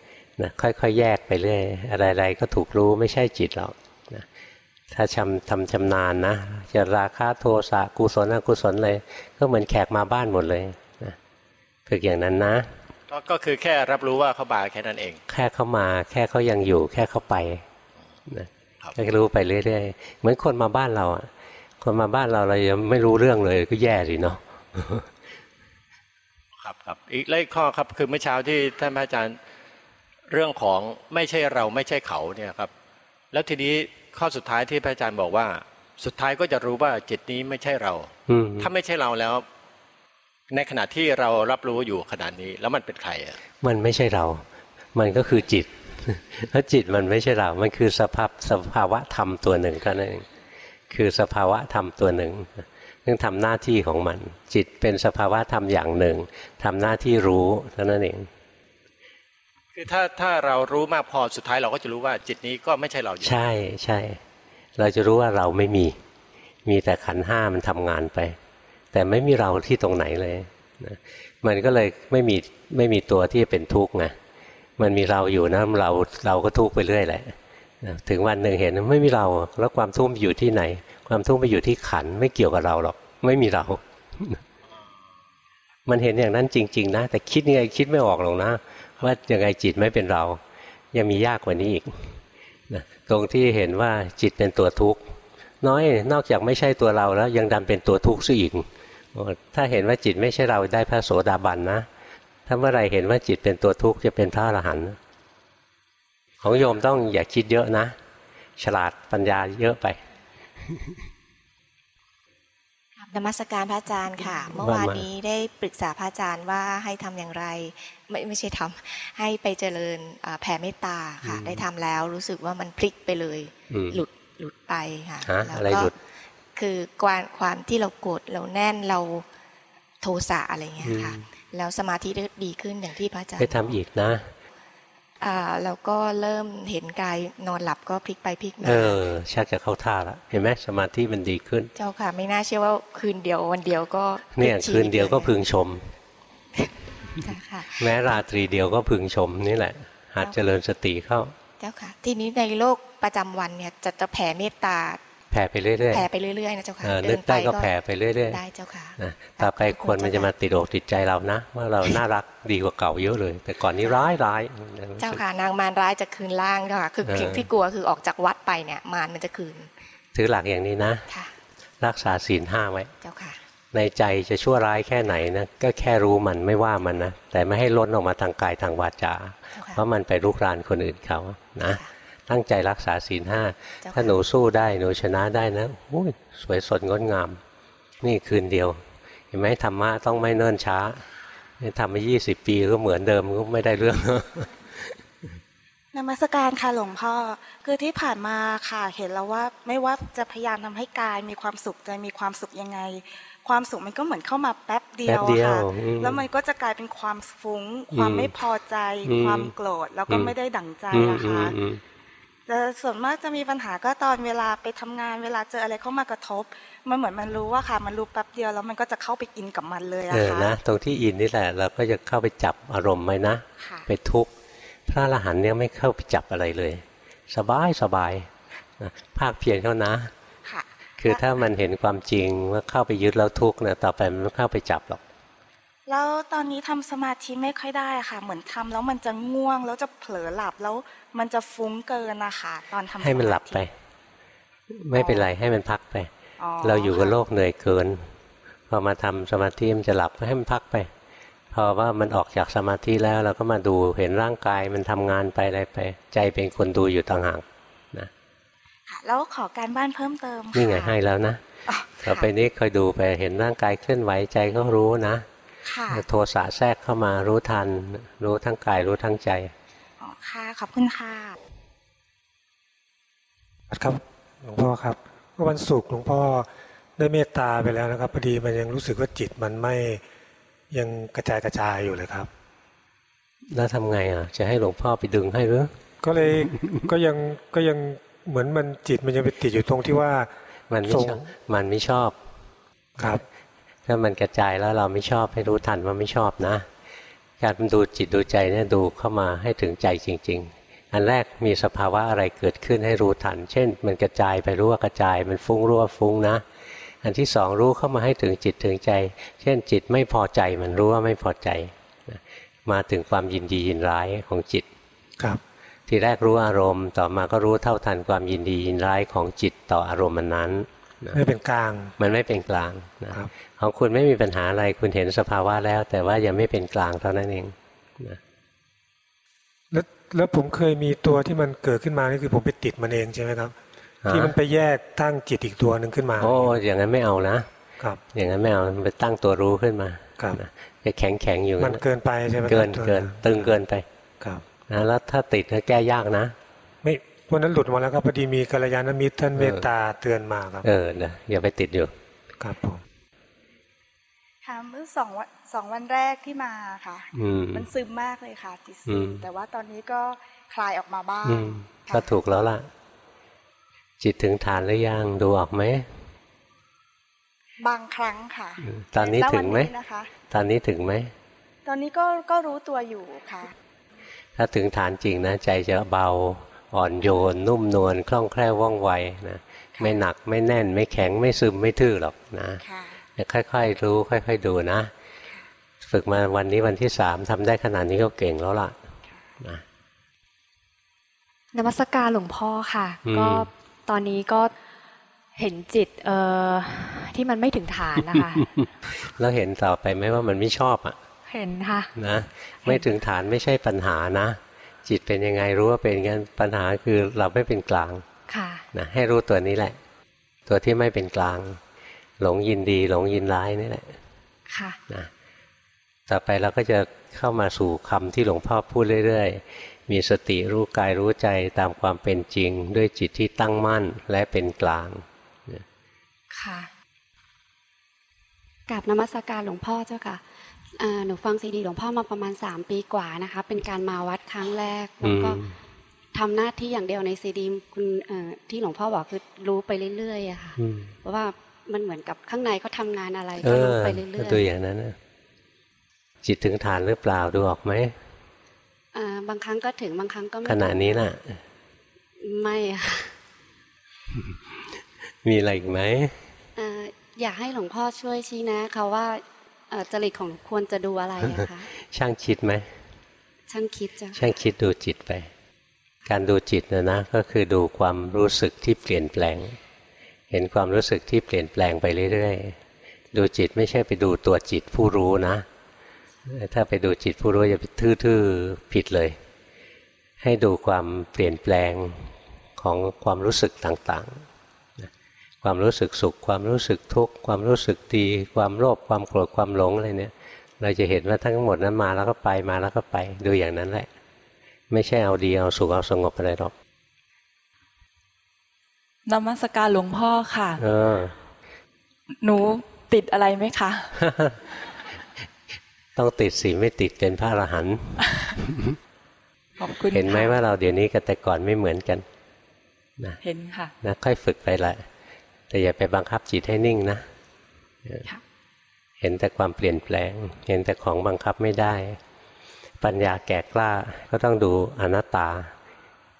นะค่อยๆแยกไปเรื่อยอะไรๆก็ถูกรู้ไม่ใช่จิตหรอกนะถ้าชำทำชำนาญนะจะราคะโทสะกุศลอกุศลเลยก็เหมือนแขกมาบ้านหมดเลยนะฝึกอย่างนั้นนะ ก็ก็คือแค่รับรู้ว่าเขาบาแค่นั้นเอง แค่เข้ามา แค่เขายังอยู่ แค่เข้าไปนะครับแค่รู้ไปเรื่อยๆเหมือนคนมาบ้านเราอะคนมาบ้านเราเรายังไม่รู้เรื่องเลยก็แย่สิเนาะครับครับอีกเลขข้อครับคือเมื่อเช้าที่ท่านพระอาจารย์ เรื่องของไม่ใช่เราไม่ใช่เขาเนี่ยครับ แล้วทีนี้ข้อสุดท้ายที่พระอาจารย์บอกว่า สุดท้ายก็จะรู้ว่าจิตนี้ไม่ใช่เราอืมถ้าไม่ใช่เราแล้ว ในขณะที่เรารับรู้อยู่ขนาดนี้ แล้วมันเป็นใครอะมันไม่ใช่เรา มันก็คือจิตถ้าจิตมันไม่ใช่เรา มันคือสภาพสภาวะธรรมตัวหนึ่งเท่านั้นเองคือสภาวะธรรมตัวหนึ่งซึ่งทำหน้าที่ของมัน จิตเป็นสภาวะธรรมอย่างหนึ่งทำหน้าที่รู้เท่านั้นเอง คือถ้าถ้าเรารู้มากพอสุดท้ายเราก็จะรู้ว่าจิตนี้ก็ไม่ใช่เราใช่ใช่เราจะรู้ว่าเราไม่มี มีแต่ขันห้ามันทำงานไป แต่ไม่มีเราที่ตรงไหนเลยนะมันก็เลยไม่มีไม่มีตัวที่เป็นทุกข์ไงมันมีเราอยู่นะเราเราก็ทุกข์ไปเรื่อยแหละถึงวันหนึ่งเห็นไม่มีเราแล้วความทุกข์อยู่ที่ไหน ความทุกข์ไปอยู่ที่ขันไม่เกี่ยวกับเราหรอก ไม่มีเรา มันเห็นอย่างนั้นจริง ๆ นะ แต่คิดยังไงคิดไม่ออกหรอกนะ ว่ายังไงจิตไม่เป็นเรา ยังมียากกว่านี้อีกนะตรงที่เห็นว่าจิตเป็นตัวทุกข์ น้อยนอกจากไม่ใช่ตัวเราแล้วยังดันเป็นตัวทุกข์ซะอีกถ้าเห็นว่าจิตไม่ใช่เราได้พระโสดาบันนะถ้าเมื่อไหรเห็นว่าจิตเป็นตัวทุกข์จะเป็นพระอรหันต์ของโยมต้องอย่าคิดเยอะนะ ฉลาดปัญญาเยอะไป นมัสการพระอาจารย์ค่ะ เมื่อวานนี้ได้ปรึกษาพระอาจารย์ว่าให้ทำอย่างไร ไม่ไม่ใช่ทำให้ไปเจริญอ่าแผ่เมตตาค่ะอืมได้ทำแล้วรู้สึกว่ามันพลิกไปเลยอืมหลุดหลุดไปค่ะฮะแล้วอะไรก็หลุดคือความความที่เราโกรธเราแน่นเราโทสะอะไรเงี้ยค่ะ แล้วสมาธิได้ดีขึ้นอย่างที่พระอาจารย์ไปทำอีกนะอ่า แล้วก็เริ่มเห็นกายนอนหลับก็พลิกไปพลิกมาเออชักจะเข้าท่าละเห็นไหมสมาธิมันดีขึ้น เจ้าค่ะ ไม่น่าเชื่อว่าคืนเดียววันเดียวก็เนี่ยพลิกชีคืนเดียวก็พึงชมเจ้าค่ะแม้ราตรีเดียวก็พึงชมนี่แหละหัดเจริญสติเข้า เจ้าค่ะ ทีนี้ในโลกประจำวันเนี่ยจะจะแผ่เมตตา แผ่ไปเรื่อยแผ่ไปเรื่อยๆนะเจ้าๆค่ะเออเดินึกนไปได้ก็แผ่ไปเรื่อยได้เจ้าค่ะๆนะต่อไปคนมันจะมาติดอกติดใจเรานะ ว่าเราน่ารักดีกว่าเก่าเยอะเลย แต่ก่อนนี้ร้ายร้ายเจ้าค่ะนางมารร้ายจะคืนล่างเจ้าค่ะคือเออสิ่งที่กลัวคือออกจากวัดไปเนี่ยมารมันจะคืน ถือหลักอย่างนี้นะค่ะรักษาศีลห้าไว้เจ้าค่ะ ในใจจะชั่วร้ายแค่ไหนนะก็แค่รู้มันไม่ว่ามันนะแต่ไม่ให้ล้นออกมาทางกายทางวาจาเจ้าค่ะเพราะมันไปลุกรานคนอื่นเขานะ ตั้งใจรักษาศีลห้าเจ้าค่ะถ้าหนูสู้ได้หนูชนะได้นะอุ้ยสวยสดงดงาม นี่คืนเดียว เห็นไหมธรรมะต้องไม่เนิ่นช้าทำมายี่สิบปีก็เหมือนเดิมก็ไม่ได้เรื่องนมัสการค่ะหลวงพ่อ คือที่ผ่านมาค่ะเห็นแล้วว่า ไม่ว่าจะพยายามทำให้กายมีความสุขใจมีความสุขยังไง ความสุขมันก็เหมือนเข้ามาแป๊บเดียวแป๊บเดีอะยวค่ะอืมแล้วมันก็จะกลายเป็นความฟุ้ง ความอืมไม่พอใจอืมความโกรธแล้วก็อืมไม่ได้ดั่งใจอืมอะอืค่ะมอืมแต่ ส่วนมากจะมีปัญหาก็ตอนเวลาไปทำงานเวลาเจออะไรเข้ามากระทบ มันเหมือนมันรู้ว่าค่ะ มันรู้แป๊บเดียวแล้วมันก็จะเข้าไปอินกับมันเลยเออะอค่ะนะตรงที่อินนี่แหละ เราก็จะเข้าไปจับอารมณ์ไว้นะค่ะไปทุกข์พระอรหันต์เนี่ยไม่เข้าไปจับอะไรเลย สบายสบายนะภาคเพียรเขานะค่ะคือถ้ามันเห็นความจริงว่าเข้าไปยึดแล้วทุกข์เนี่ยต่อไปมันไม่เข้าไปจับหรอก แล้วตอนนี้ทำสมาธิไม่ค่อยได้ค่ะ เหมือนทำแล้วมันจะง่วง แล้วจะเผลอหลับแล้วมันจะฟุ้งเกินนะคะตอนทำให้มันหลับไป ไม่เป็นไรให้มันพักไปอ๋อเราอยู่กับโลกเหนื่อยเกินพอมาทำสมาธิมันจะหลับให้มันพักไป พอว่ามันออกจากสมาธิแล้วเราก็มาดูเห็นร่างกายมันทำงานไปอะไรไป ใจเป็นคนดูอยู่ต่างหากนะค่ะแล้วขอการบ้านเพิ่มเติมนี่ไงค่ะให้แล้วนะอ๋อต่อไปนี้คอยดูไปเห็นร่างกายเคลื่อนไหวใจก็รู้นะค่ะ โทสะแทรกเข้ามารู้ทัน รู้ทั้งกายรู้ทั้งใจอ๋อค่ะขอบคุณค่ะครับหลวงพ่อครับเมื่อวันศุกร์หลวงพ่อได้เมตตาไปแล้วนะครับพอดีมันยังรู้สึกว่าจิตมันไม่ยังกระจายกระจายอยู่เลยครับ แล้วทำไงอะ จะให้หลวงพ่อไปดึงให้หรือก็เลยก็ยังก็ยังเหมือนมันจิตมันยังไปติดอยู่ตรงที่ว่า มันไม่ส่งชอบมันไม่ชอบ ครับ ถ้ามันกระจายแล้วเราไม่ชอบให้รู้ทันว่าไม่ชอบนะ การดูจิตดูใจเนี่ยดูเข้ามาให้ถึงใจจริง ๆ อันแรกมีสภาวะอะไรเกิดขึ้นให้รู้ทัน เช่น มันกระจายไปรู้ว่ากระจาย มันฟุ้งรู้ว่าฟุ้งนะ อันที่สองรู้เข้ามาให้ถึงจิตถึงใจ เช่น จิตไม่พอใจมันรู้ว่าไม่พอใจนะมาถึงความยินดียินร้ายของจิตครับทีแรกรู้อารมณ์ต่อมาก็รู้เท่าทันความยินดียินร้ายของจิตต่ออารมณ์นั้นนะไม่เป็นกลาง มันไม่เป็นกลางนะครับ ของคุณไม่มีปัญหาอะไร คุณเห็นสภาวะแล้ว แต่ว่ายังไม่เป็นกลางเท่านั้นเองนะแล้วแล้วผมเคยมีตัวที่มันเกิดขึ้นมานี่คือผมไปติดมันเองใช่ไหมครับฮะที่มันไปแยกตั้งจิตอีกตัวหนึ่งขึ้นมา โอ้อย่างนั้นไม่เอานะครับ อย่างนั้นไม่เอามันไปตั้งตัวรู้ขึ้นมาครับนะจะแข็งแข็งๆอยู่มันเกินไปใช่ไหมครับเกินตัวเกินตึงเกินไปครับนะแล้วถ้าติดก็แก้ยากนะ ไม่วันนั้นหลุดมาแล้วครับพอดีมีกัลยาณมิตรท่านเมตตาเตือนมาครับ เออนะอย่าไปติดอยู่ ครับผม ค่ะเมื่อสองวันสองวันแรกที่มาค่ะอืมมันซึมมากเลยค่ะจิตอืซึมมแต่ว่าตอนนี้ก็คลายออกมาบ้างอืมก็ถูกแล้วล่ะ จิตถึงฐานหรือยังดูออกไหมบางครั้งค่ะอืมตอนนี้ณถึงไหมวันนะคะตอนนี้ถึงไหมตอนนี้ก็ก็รู้ตัวอยู่ค่ะ ถ้าถึงฐานจริงนะใจจะเบาอ่อนโยน นุ่มนวลคล่องแคล่วว่องไวนะไม่หนักไม่แน่นไม่แข็งไม่ซึมไม่ทื่อหรอกนะค่ะเดี๋ยว ค่อยๆรู้ ค่อย ๆ ดูนะ ฝึกมาวันนี้วันที่สามทำได้ขนาดนี้ก็เก่งแล้วล่ะนะนมัสการหลวงพ่อค่ะอืมก็ตอนนี้ก็เห็นจิตเอ่อที่มันไม่ถึงฐานนะคะ แล้วเห็นต่อไปไหมว่ามันไม่ชอบอะ เห็นค่ะนะไม่ถึงฐานไม่ใช่ปัญหานะ จิตเป็นยังไงรู้ว่าเป็นงั้นปัญหาคือเราไม่เป็นกลางค่ะนะให้รู้ตัวนี้แหละ ตัวที่ไม่เป็นกลาง หลงยินดี หลงยินร้ายนี่แหละ ค่ะนะต่อไปเราก็จะเข้ามาสู่คำที่หลวงพ่อพูดเรื่อยๆ มีสติรู้กายรู้ใจตามความเป็นจริง ด้วยจิตที่ตั้งมั่นและเป็นกลาง ค่ะกราบนมัสการหลวงพ่อเจ้าค่ะอ่าหนูฟังซีดีหลวงพ่อมาประมาณสามปีกว่านะคะ เป็นการมาวัดครั้งแรกแล้วก็อืมทำหน้าที่อย่างเดียวในซีดีคุณเอ่อที่หลวงพ่อบอกคือรู้ไปเรื่อยๆอะค่ะอืมเพราะว่า มันเหมือนกับข้างในเขาทำงานอะไรเอก็อรู้ไปเรื่ก็อยดูอย่างนั้นนะจิตถึงฐานหรือเปล่าดูออกไหมๆอ่าบางครั้งก็ถึงบางครั้งก็ไม่ขณะนี้น่ะ ไม่ค่ะมีอะไรอีกไหมเอ่ออยากให้หลวงพ่อช่วยชี้แนะเขาว่าเอ่อจริตของหนูควรจะดูอะไรอะคะช่างคิดไหมช่างคิดจ้ะช่างคิดดูจิตไป การดูจิตนะนะก็คือดูความรู้สึกที่เปลี่ยนแปลง เห็นความรู้สึกที่เปลี่ยนแปลงไปเรื่อยๆ ดูจิตไม่ใช่ไปดูตัวจิตผู้รู้นะ ถ้าไปดูจิตผู้รู้จะไปทื่อๆผิดเลย ให้ดูความเปลี่ยนแปลงของความรู้สึกต่างๆ ความรู้สึกสุข ความรู้สึกทุกข์ ความรู้สึกดี ความโลภ ความโกรธ ความหลงอะไรเนี่ยเราจะเห็นว่าทั้งหมดนั้นมาแล้วก็ไปมาแล้วก็ไปดูอย่างนั้นแหละ ไม่ใช่เอาดีเอาสุขเอาสงบอะไรหรอก นมัสการหลวงพ่อค่ะเออหนูติดอะไรไหมคะ ต้องติดสิไม่ติดเป็นพระอรหันต์ขอบคุณเห็นไหมค่ะว่าเราเดี๋ยวนี้กับแต่ก่อนไม่เหมือนกันนะเห็นค่ะนะค่อยฝึกไปแหละ แต่อย่าไปบังคับจิตให้นิ่งนะเห็นแต่ความเปลี่ยนแปลง เห็นแต่ของบังคับไม่ได้ ปัญญาแก่กล้าก็ต้องดูอนัตตา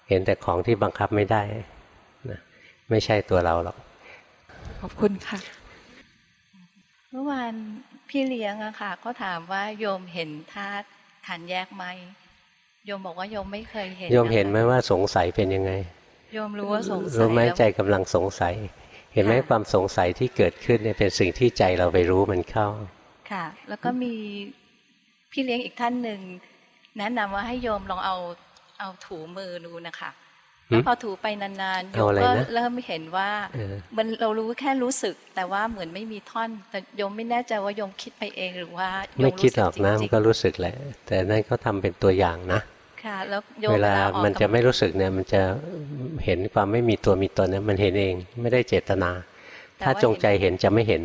เห็นแต่ของที่บังคับไม่ได้นะ ไม่ใช่ตัวเราหรอก ขอบคุณค่ะ เมื่อวานพี่เลี้ยงอะค่ะ ก็ถามว่าโยมเห็นธาตุขันธ์แยกไหมโยมบอกว่าโยมไม่เคยเห็นโยมเห็นไหมนะคะว่าสงสัยเป็นยังไงโยมรู้ว่าสงสัยรู้ไหมแล้วใจกำลังสงสัย เห็นไหมความสงสัยที่เกิดขึ้นเนี่ยเป็นสิ่งที่ใจเราไปรู้มันเข้า ค่ะ แล้วก็มีพี่เลี้ยงอีกท่านหนึ่งแนะนำว่าให้โยมลองเอาเอาถูมือดูนะคะ หึแล้วพอถูไปนานๆโยเอามอะไรก็นะเริ่มเห็นว่าเออมันเรารู้แค่รู้สึก แต่ว่าเหมือนไม่มีท่อน แต่โยมไม่แน่ใจว่าโยมคิดไปเองหรือว่าโยไม่มคิดรู้สึหรอกนะจมัรินงก็รู้สึกแหละ แต่นั่นเขาทำเป็นตัวอย่างนะๆค่ะแล้วโยมเวลาออกมันจะกำไม่รู้สึกเนี่ยมันจะเห็นความไม่มีตัวมีตนเนี่ยมันเห็นเองไม่ได้เจตนา ถ้าจงใจเห็นจะไม่เห็น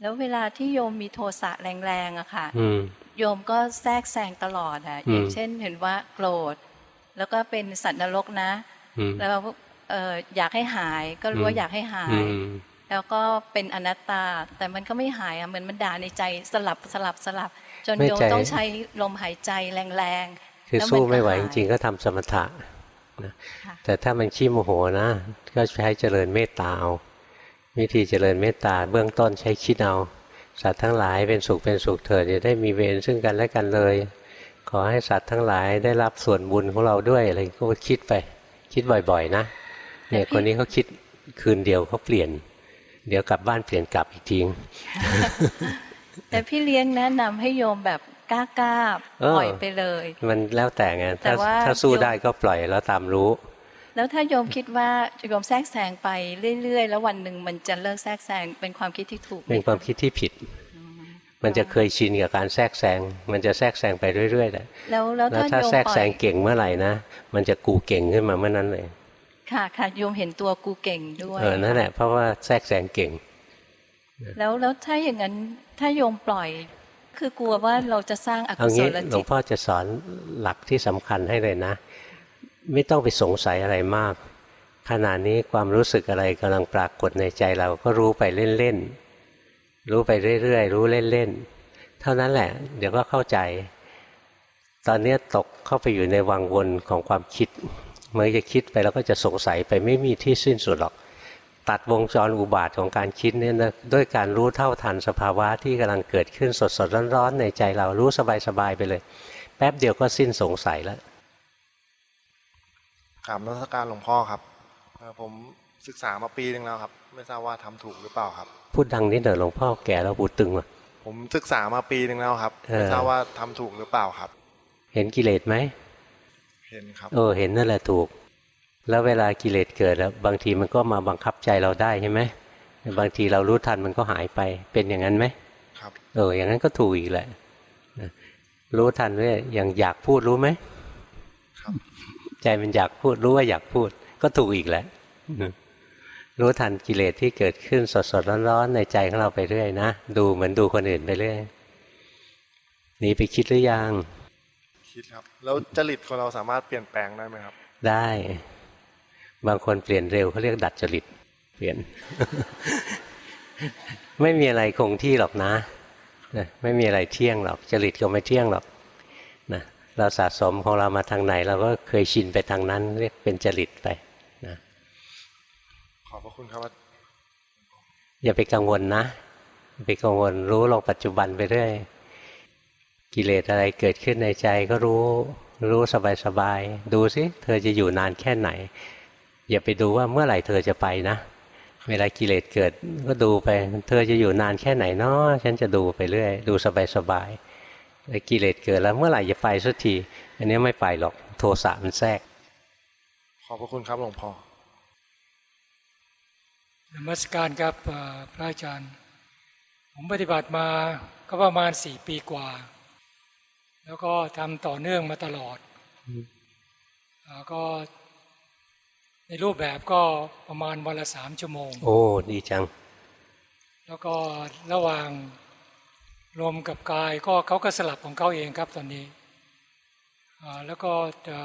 แล้วเวลาที่โยมมีโทสะแรงๆอะค่ะอืมโยมก็แทรกแซงตลอดอะอืมอย่างเช่นเห็นว่าโกรธ แล้วก็เป็นสัตว์นรกนะอืมแล้วเอ่ออยากให้หายก็รู้ว่าอยากให้หายอืมแล้วก็เป็นอนัตตา แต่มันก็ไม่หายอะเหมือนมันด่าในใจสลับสลับสลับ จนไม่โยมใจต้องใช้ลมหายใจแรงๆคือแล้วนสู้ก็ไม่ไหวายจริงๆก็ทำสมถะนะค่ะแต่ถ้ามันขี้โมโหนะ ก็ใช้เจริญเมตตาเอาวิธีเจริญเมตตาเบื้องต้นใช้คิดเอาสัตว์ทั้งหลายเป็นสุขเป็นสุขเถิดอย่าได้มีเวรซึ่งกันและกันเลย ขอให้สัตว์ทั้งหลายได้รับส่วนบุญของเราด้วยอะไรก็คิดไป คิดบ่อยๆนะเนี่ยคนนี้เขาคิดคืนเดียวเขาเปลี่ยน เดี๋ยวกลับบ้านเปลี่ยนกลับอีกทีแต่พี่เลี้ยงแนะนำให้โยมแบบกล้าเออๆปล่อยไปเลย มันแล้วแต่ไงแต่ถ้าว่าถ้าสู้โยมได้ก็ปล่อยแล้วตามรู้ แล้วถ้าโยมคิดว่าโยมแทรกแซงไปเรื่อยๆ แล้ววันหนึ่งมันจะเลิกแทรกแซงเป็นความคิดที่ถูกไหมเป็นความคิดที่ผิด มันจะเคยชินกับการแทรกแซง มันจะแทรกแซงไปเรื่อยๆแหละแล้วแล้วแล้วถ้าถ้าโยมแทรกปล่แซอยงเก่งเมื่อไหร่นะ มันจะกูเก่งขึ้นมาเมื่อนั้นเลย ค่ะค่ะโยมเห็นตัวกูเก่งด้วย เออ นั่นแหละ เพราะว่าแทรกแซงเก่ง แล้วแล้วถ้าอย่างนั้น ถ้าโยมปล่อย คือกลัวว่าเราจะสร้างอเอากุศงี้ลหลวจิงตพ่อจะสอนหลักที่สำคัญให้เลยนะ ไม่ต้องไปสงสัยอะไรมาก ขณะนี้ความรู้สึกอะไรกำลังปรากฏในใจเราก็รู้ไปเล่นๆ รู้ไปเรื่อยๆ รู้เล่นๆ เท่านั้นแหละ เดี๋ยวก็เข้าใจ ตอนนี้ตกเข้าไปอยู่ในวังวนของความคิด เมื่อจะคิดไปแล้วก็จะสงสัยไปไม่มีที่สิ้นสุดหรอก ตัดวงจรอุบาทของการคิดเนี่ยนะด้วยการรู้เท่าทันสภาวะที่กำลังเกิดขึ้นสดๆร้อนๆในใจเรารู้สบายๆไปเลย แป๊บเดียวก็สิ้นสงสัยแล้วกราบนมัสการหลวงพ่อครับผมศึกษามาปีหนึ่งแล้วครับ ไม่ทราบว่าทำถูกหรือเปล่าครับ พูดดังนิดหน่อยหลวงพ่อแก่แล้วหูตึงว่ะผมศึกษามาปีหนึ่งแล้วครับเออไม่ทราบว่าทำถูกหรือเปล่าครับ เห็นกิเลสไหมเห็นครับเออเห็นนั่นแหละถูก แล้วเวลากิเลสเกิดแล้ว บางทีมันก็มาบังคับใจเราได้ใช่ไหมบางทีเรารู้ทันมันก็หายไปเป็นอย่างนั้นไหมครับ เออ อย่างนั้นก็ถูกอีกแหละนะรู้ทันว่าอย่างอยากพูดรู้ไหมครับ ใจมันอยากพูดรู้ว่าอยากพูด ก็ถูกอีกแหละนะ รู้ทันกิเลสที่เกิดขึ้นสดสดๆร้อนๆในใจของเราไปเรื่อยนะดูเหมือนดูคนอื่นไปเรื่อยหนีไปคิดหรือยังคิดครับแล้วจริตของเราสามารถเปลี่ยนแปลงได้ไหมครับ ได้ บางคนเปลี่ยนเร็วเขาเรียกดัดจริต เปลี่ยน ไม่มีอะไรคงที่หรอกนะนะไม่มีอะไรเที่ยงหรอกจริตก็ไม่เที่ยงหรอกนะเราสะสมของเรามาทางไหน เราก็เคยชินไปทางนั้น เรียกเป็นจริตไปนะข อบพระคุณครับว่าอย่าไปกังวลนะอย่าไปกังวลรู้ลงปัจจุบันไปเรื่อยกิเลสอะไรเกิดขึ้นในใจก็รู้รู้สบายๆดูสิเธอจะอยู่นานแค่ไหน อย่าไปดูว่าเมื่อไหร่เธอจะไปนะ เวลากิเลสเกิดก็ดูไป เธอจะอยู่นานแค่ไหนเนาะฉันจะดูไปเรื่อย ดูสบายๆแล้วกิเลสเกิดแล้วเมื่อไหร่จะไปสักทีอันนี้ไม่ไปหรอกโทสะมันแทรกขอบพระคุณครับหลวงพ่อ นมัสการครับเอ่อพระอาจารย์ ผมปฏิบัติมาก็ประมาณสี่ปีกว่า แล้วก็ทำต่อเนื่องมาตลอดแล้วก็ ในรูปแบบก็ประมาณวันละสามชั่วโมง โอ้ ดีจัง แล้วก็ระหว่างลมกับกายก็เขาก็สลับของเขาเองครับตอนนี้อ่าแล้วก็จะ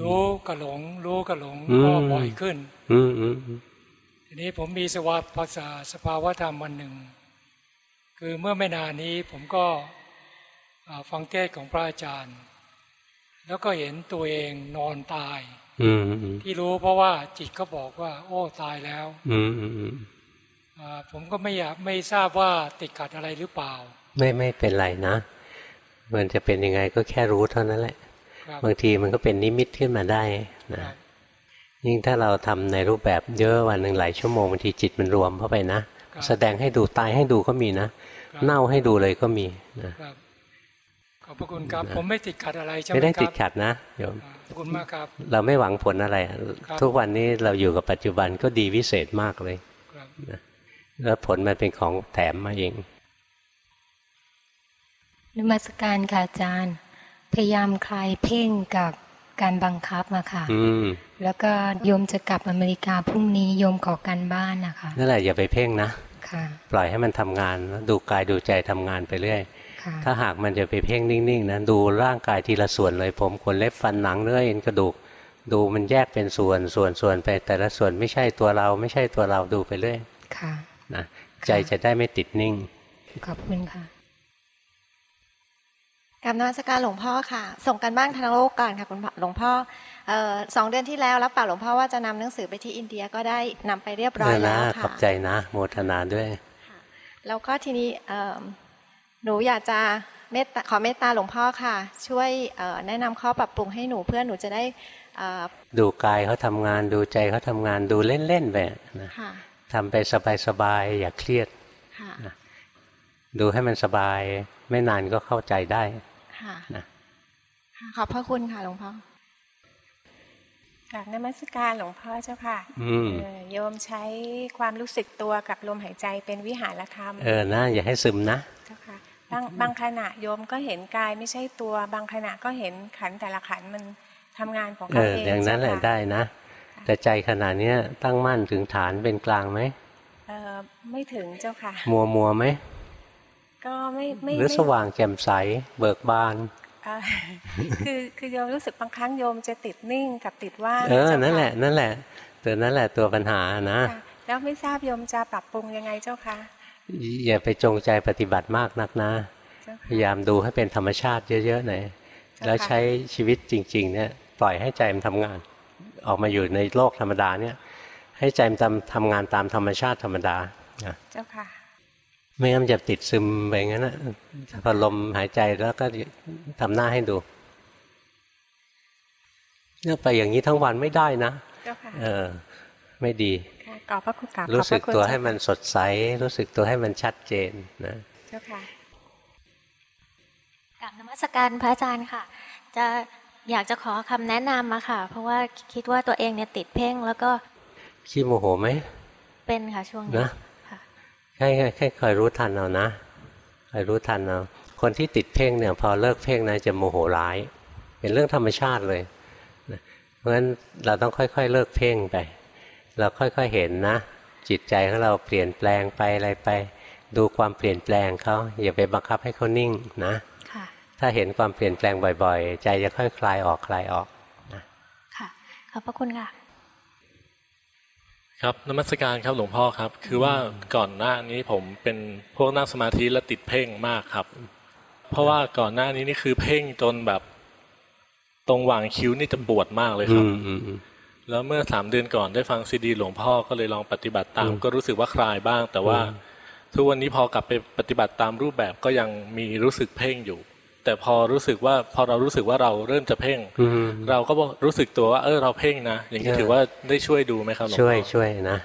รู้กับหลง รู้กับหลงอืมก็บ่อยขึ้น อืมอืมอืม ทีนี้ผมมีสภาพภาษาสภาวะธรรมวันหนึ่ง คือเมื่อไม่นานนี้ผมก็อ่าฟังเทศน์ของพระอาจารย์ แล้วก็เห็นตัวเองนอนตายอืมอืมที่รู้เพราะว่าจิตก็บอกว่า โอ้ตายแล้วอืมอืมอืมอ่าผมก็ไม่อยากไม่ทราบว่าติดขัดอะไรหรือเปล่า ไม่ไม่เป็นไรนะ มันจะเป็นยังไงก็แค่รู้เท่านั้นแหละครับบางทีมันก็เป็นนิมิตขึ้นมาได้นะ ยิ่งถ้าเราทำในรูปแบบเยอะวันหนึ่งหลายชั่วโมงบางทีจิตมันรวมเข้าไปนะ แสดงให้ดูตายให้ดูก็มีนะ เน่าให้ดูเลยก็มีนะครับขอบพระคุณครับผมไม่ติดขัดอะไรใช่ไหมไม่ได้ครัติดขัดนะโยมขอบคุณมากครับ เราไม่หวังผลอะไรอะครับทุกวันนี้เราอยู่กับปัจจุบันก็ดีวิเศษมากเลยครับนะแล้วผลมันเป็นของแถมมาเองนมัสการค่ะอาจารย์ พยายามคลายเพ่งกับ การบังคับมาค่ะอืมแล้วก็โยมจะกลับอเมริกาพรุ่งนี้โยมขอการบ้านนะคะนั่นแหละอย่าไปเพ่งนะค่ะปล่อยให้มันทำงานแล้วดูกายดูใจทำงานไปเรื่อยค่ะถ้าหากมันจะไปเพ่งนิ่งๆนะดูร่างกายทีละส่วนเลยผมขนเล็บฟันหนังเนื้อเอ็นกระดูก ดูมันแยกเป็นส่วนส่วนส่วนไป แต่ละส่วนไม่ใช่ตัวเรา ไม่ใช่ตัวเราดูไปเรื่อยค่ะนะใจจะได้ไม่ติดนิ่งขอบคุณค่ะ กราบนมัสการหลวงพ่อค่ะ ส่งกันบ้านทางโลกก่อนค่ะคุณพ่อหลวงพ่อเอ่อสองเดือนที่แล้วรับปากหลวงพ่อว่าจะนำหนังสือไปที่อินเดียก็ได้นำไปเรียบร้อยเออแล้นะวขอค่ะบใจนะ โมทนาด้วยแล้วก็ทีนี้เอ่อหนูอยากจะเมตตาขอเมตตาหลวงพ่อค่ะ ช่วยเอ่อแนะนำข้อปรับปรุงให้หนูเพื่อหนูจะได้เอ่อดูกายเขาทำงานดูใจเขาทำงานดูเล่นๆไปนะค่ะทำไปสบายๆอย่าเครียดค่ะดูให้มันสบายไม่นานก็เข้าใจได้ ค่ะนะค่ะขอบพระคุณค่ะหลวงพ่อกราบนมัสการหลวงพ่อเจ้าค่ะอืมเอ่อโยมใช้ความรู้สึกตัวกับลมหายใจเป็นวิหารธรรม เออนะอย่าให้ซึมนะ เจ้าค่ะ บางบางขณะโยมก็เห็นกายไม่ใช่ตัว บางขณะก็เห็นขันธ์แต่ละขันธ์มันทำงานของเอเขาอเองอย่างนั้นแหละเจ้าค่ะได้นะ แต่ใจขนาดเนี้ยตั้งมั่นถึงฐานเป็นกลางไหมเอ่อไม่ถึงเจ้าค่ะ มัวมัวไหม ก็ไม่ไม่หรือไม่สว่างแจ่มใสเบิกบานเอ่อคือคือโยมรู้สึกบางครั้งโยมจะติดนิ่งกับติดว่างเออเจ้านั่นแหค่ะละ นั่นแหละตัวนั้นแหละตัวปัญหานะค่ะแล้วไม่ทราบโยมจะปรับปรุงยังไงเจ้าคะอย่าไปจงใจปฏิบัติมากนักนะเจ้าค่ะพยายามดูให้เป็นธรรมชาติเยอะๆหน่อยแล้วใช้ชีวิตจริง ๆ เนี่ยปล่อยให้ใจมันทำงาน ออกมาอยู่ในโลกธรรมดาเนี่ย ให้ใจมันทำทำงานตามธรรมชาติธรรมดานะเจ้าค่ะ ไม่งั้นมันจะติดซึมไปงั้นนะพอลมหายใจแล้วก็ทำหน้าให้ดูเนี่ยไปอย่างนี้ทั้งวันไม่ได้นะเจ้าค่ะเออ ไม่ดีค่ะขอบพระคุณกราบรู้สึกขอบพะคุณตัวเจ้าให้มันค่ะสดใส รู้สึกตัวให้มันชัดเจนนะเจ้าค่ะกับนมัสการพระอาจารย์ค่ะ จะอยากจะขอคำแนะนำมาค่ะ เพราะว่าคิดว่าตัวเองเนี่ยติดเพ่งแล้วก็ขี้โมโหไหมเป็นค่ะช่วงนี้นะ แค่แค่แค่คอยรู้ทันเอานะคอยรู้ทันเอาคนที่ติดเพ่งเนี่ยพอเลิกเพ่งนะจะโมโหร้าย เป็นเรื่องธรรมชาติเลยนะเพราะฉะนั้นเราต้องค่อยๆ เลิกเพ่งไป เราค่อยๆเห็นนะ จิตใจของเราเปลี่ยนแปลงไปอะไรไป ดูความเปลี่ยนแปลงเขาอย่าไปบังคับให้เขานิ่งนะค่ะถ้าเห็นความเปลี่ยนแปลงบ่อย ๆ ใจจะค่อยคลายออกคลายออกค่ะขอบพระคุณค่ะ ครับนมัสการครับหลวงพ่อครับ คือว่าก่อนหน้านี้ผมเป็นพวกนั่งสมาธิและติดเพ่งมากครับ เพราะว่าก่อนหน้านี้นี่คือเพ่งจนแบบ ตรงหว่างคิ้วนี่จะปวดมากเลยครับอืมอืมอืมแล้วเมื่อสามเดือนก่อนได้ฟังซีดี หลวงพ่อก็เลยลองปฏิบัติตามอืมก็รู้สึกว่าคลายบ้าง แต่ว่าอืมทุกวันนี้พอกลับไปปฏิบัติตามรูปแบบก็ยังมีรู้สึกเพ่งอยู่ แต่พอรู้สึกว่าพอเรารู้สึกว่าเราเริ่มจะเพ่งอืมเราก็บอกรู้สึกตัวว่าเออเราเพ่งนะอย่างนี้เออถือว่าได้ช่วยดูไหมครับหลวงพ่อช่วยช่วยนะ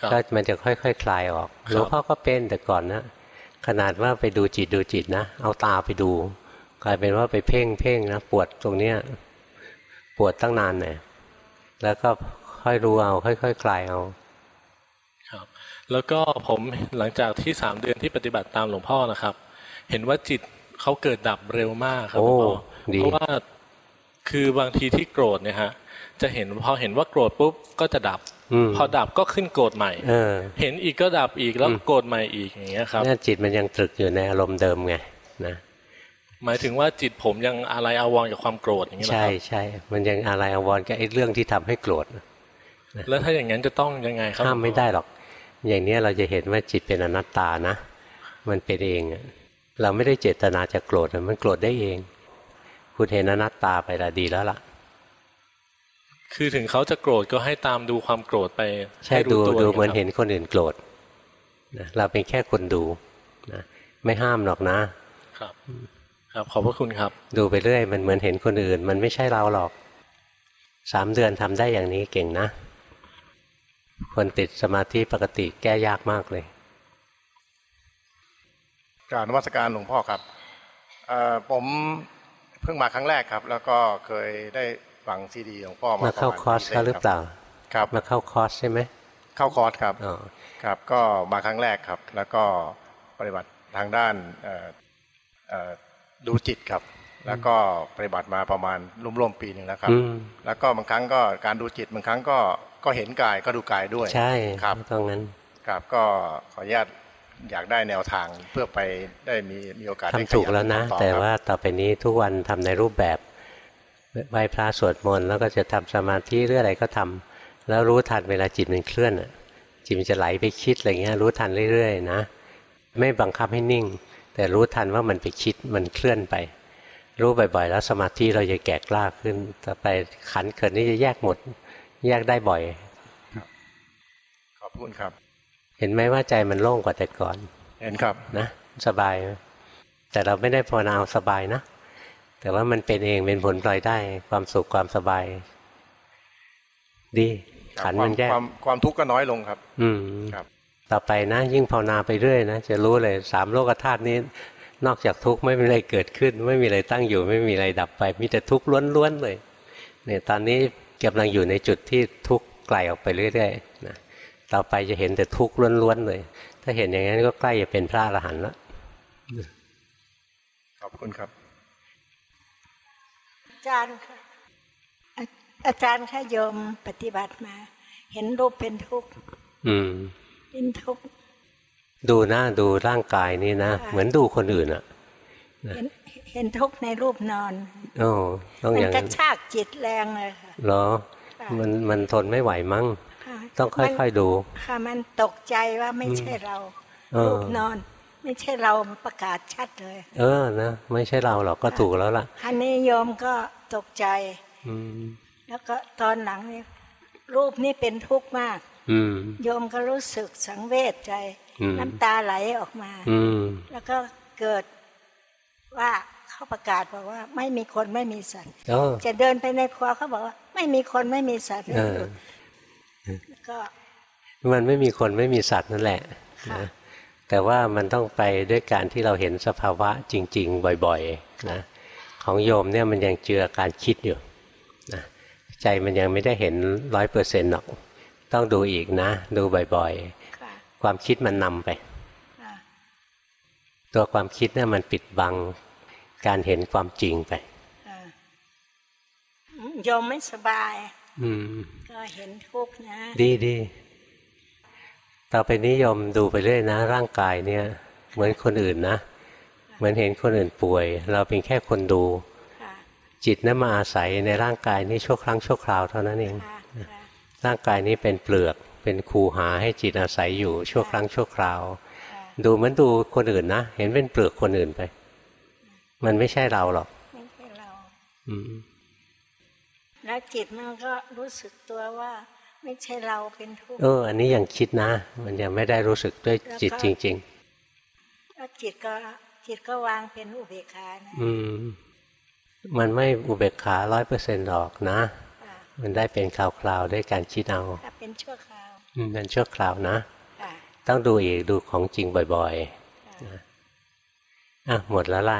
ครับก็มันจะค่อยๆคคลายออกหลวงพ่อก็เป็นแต่ก่อนนะขนาดว่าไปดูจิตดูจิตนะเอาตาไปดู กลายเป็นว่าไปเพ่งเพ่งนะปวดตรงเนี้ยปวดตั้งนานเนี่ยแล้วก็ค่อยรู้เอาค่อยๆคคลายเอาครับ แล้วก็ผมหลังจากที่สามเดือนที่ปฏิบัติตามหลวงพ่อนะครับ เห็นว่าจิต เขาเกิดดับเร็วมากครับหลวงพ่อโอ้ดีเพราะว่าคือบางทีที่โกรธเนี่ยฮะจะเห็นพอเห็นว่าโกรธปุ๊บก็จะดับอืมพอดับก็ขึ้นโกรธใหม่เออเห็นอีกก็ดับอีกแล้วโกรธใหม่อีกอย่างเงี้ยครับเนี่ยจิตมันยังตรึกอยู่ในอารมณ์เดิมไงนะหมายถึงว่าจิตผมยังอะไรอาวรณ์กับความโกรธอย่างเงี้ยเหรอใช่ครับใช่มันยังอะไรอาวรณ์กับไอ้เรื่องที่ทำให้โกรธแล้วถ้าอย่างนั้นจะต้องยังไงครับห้ามไม่ได้หรอก อย่างเนี้ยเราจะเห็นว่าจิตเป็นอนัตตานะ มันเป็นเองอะ เราไม่ได้เจตนาจะโกรธมันโกรธได้เอง คุณเห็นอนัตตาไปละดีแล้วล่ะ คือถึงเขาจะโกรธก็ให้ตามดูความโกรธไป ใช่ห้ดูรู้ตัวดูเหมือนครับเห็นคนอื่นโกรธนะเราเป็นแค่คนดูนะไม่ห้ามหรอกนะ ครับ ครับขอบพระคุณครับ ดูไปเรื่อยมันเหมือนเห็นคนอื่น มันไม่ใช่เราหรอกสามเดือนทำได้อย่างนี้เก่งนะ คนติดสมาธิปกติแก้ยากมากเลย กราบนมัสการหลวงพ่อครับเอ่อผมเพิ่งมาครั้งแรกครับ แล้วก็เคยได้ฟังซีดีหลวงพ่อมามาเข้าประณคอร์สปีเขาหรือเปล่าครับมาเข้าคอร์สใช่ไหมเข้าคอร์สครับครับ ก็มาครั้งแรกครับ แล้วก็ปฏิบัติทางด้านเอ่อเอ่อดูจิตครับ แล้วก็ปฏิบัติมาประมาณร่วมๆปีหนึ่งแล้วครับอืมแล้วก็บางครั้งก็การดูจิตบางครั้งก็ก็เห็นกายก็ดูกายด้วยใช่ครับตรงนั้นครับก็ขออนุญาต อยากได้แนวทางเพื่อไปได้มีมีโอกาสได้ทำถูกแล้วนะขยัต่อแต่ครับว่าต่อไปนี้ทุกวันทำในรูปแบบไหว้พระสวดมนต์แล้วก็จะทำสมาธิหรืออะไรก็ทำแล้วรู้ทันเวลาจิตมันเคลื่อนอะจิตมันจะไหลไปคิดอะไรเงี้ยรู้ทันเรื่อยๆนะไม่บังคับให้นิ่ง แต่รู้ทันว่ามันไปคิดมันเคลื่อนไป รู้บ่อยๆ แล้วสมาธิเราจะแก่กล้าขึ้นต่อไปขันเกิดนี่จะแยกหมด แยกได้บ่อยขอบคุณครับ เห็นไหมว่าใจมันโล่งกว่าแต่ก่อน เห็นครับนะ สบาย แต่เราไม่ได้ภาวนาเอาสบายนะ แต่ว่ามันเป็นเองเป็นผลปล่อยได้ความสุขความสบาย ดีขันมันแยกความความทุกข์ก็น้อยลงครับ อืมครับ ต่อไปนะ ยิ่งภาวนาไปเรื่อยนะจะรู้เลยสามโลกธาตุนี้ นอกจากทุกข์ไม่มีอะไรเกิดขึ้น ไม่มีอะไรตั้งอยู่ ไม่มีอะไรดับไป มีแต่ทุกข์ล้วนๆเลย เนี่ย ตอนนี้กำลังอยู่ในจุดที่ทุกข์ไกลออกไปเรื่อยๆนะ ต่อไปจะเห็นแต่ทุกข์ล้วนๆเลย ถ้าเห็นอย่างนั้นก็ใกล้จะเป็นพระอรหันต์แล้วขอบคุณครับ อาจารย์ค่ะอาอาจารย์ค่ะโยมปฏิบัติมา เห็นรูปเป็นทุกข์อืม เป็นทุกข์ดูหน้าดูร่างกายนี่นะค่ะเหมือนดูคนอื่นอะเห็นเห็นทุกข์ในรูปนอนโอ้ต้องมัอย่างกระนั้นชากจิตแรงเลยค่ะเหรอค่ะมันมันทนไม่ไหวมั้งค่ะ ต้องค่อยๆดู ค่ะมันตกใจว่าไม่ใช่เราเออรูปนอน ไม่ใช่เราประกาศชัดเลย เออนะไม่ใช่เราหรอกก็ถูกแล้วล่ะอันนี้โยมก็ตกใจ อืมแล้วก็ตอนหลังนี่รูปนี่เป็นทุกข์มาก อืมโยมก็รู้สึกสังเวชใจอืมน้ำตาไหลออกมา อืมแล้วก็เกิดว่าเขาประกาศบอกว่า ไม่มีคนไม่มีสัตว์เออจะเดินไปในครัวเขาบอกว่า ไม่มีคนไม่มีสัตว์เออแล้วก็ มันไม่มีคนไม่มีสัตว์นั่นแหละนะแต่ว่ามันต้องไปด้วยการที่เราเห็นสภาวะจริง ๆ บ่อยๆนะของโยมเนี่ยมันยังเจือการคิดอยู่นะใจมันยังไม่ได้เห็นร้อยเปอร์เซ็นต์หรอก ต้องดูอีกนะ ดูบ่อยๆ ความคิดมันนำไป ตัวความคิดเนี่ยมันปิดบังการเห็นความจริงไปโยมไม่สบายอืม ก็เห็นทุกข์นะ ดีดีต่อไปนิยมดูไปเรื่อยนะ ร่างกายเนี่ย เหมือนคนอื่นนะ เหมือนเห็นคนอื่นป่วย เราเป็นแค่คนดู จิตนั้นมาอาศัยในร่างกายนี้ชั่วครั้งชั่วคราวเท่านั้นเองร่างกายนี้เป็นเปลือกเป็นคูหาให้จิตอาศัยอยู่ชั่วครั้งชั่วคราว ดูเหมือนดูคนอื่นนะ เห็นเป็นเปลือกคนอื่นไป มันไม่ใช่เราหรอกไม่ใช่เราอืม แล้วจิตมันก็รู้สึกตัวว่า ไม่ใช่เราเป็นทุกข์เออ อันนี้ยังคิดนะ มันยังไม่ได้รู้สึกด้วยจิตจริงแล้วจิตก็จิตก็วางเป็นอุเบกขานะๆอืม มันไม่อุเบกขาร้อยเปอร์เซ็นต์หรอกนะ มันได้เป็นคราวๆด้วยการคิดเอาถ้าเป็นชั่วคราวอืมมันชั่วคราวนะค่ะต้องดูอีกดูของจริงบ่อยๆนะอะหมดแล้วล่ะ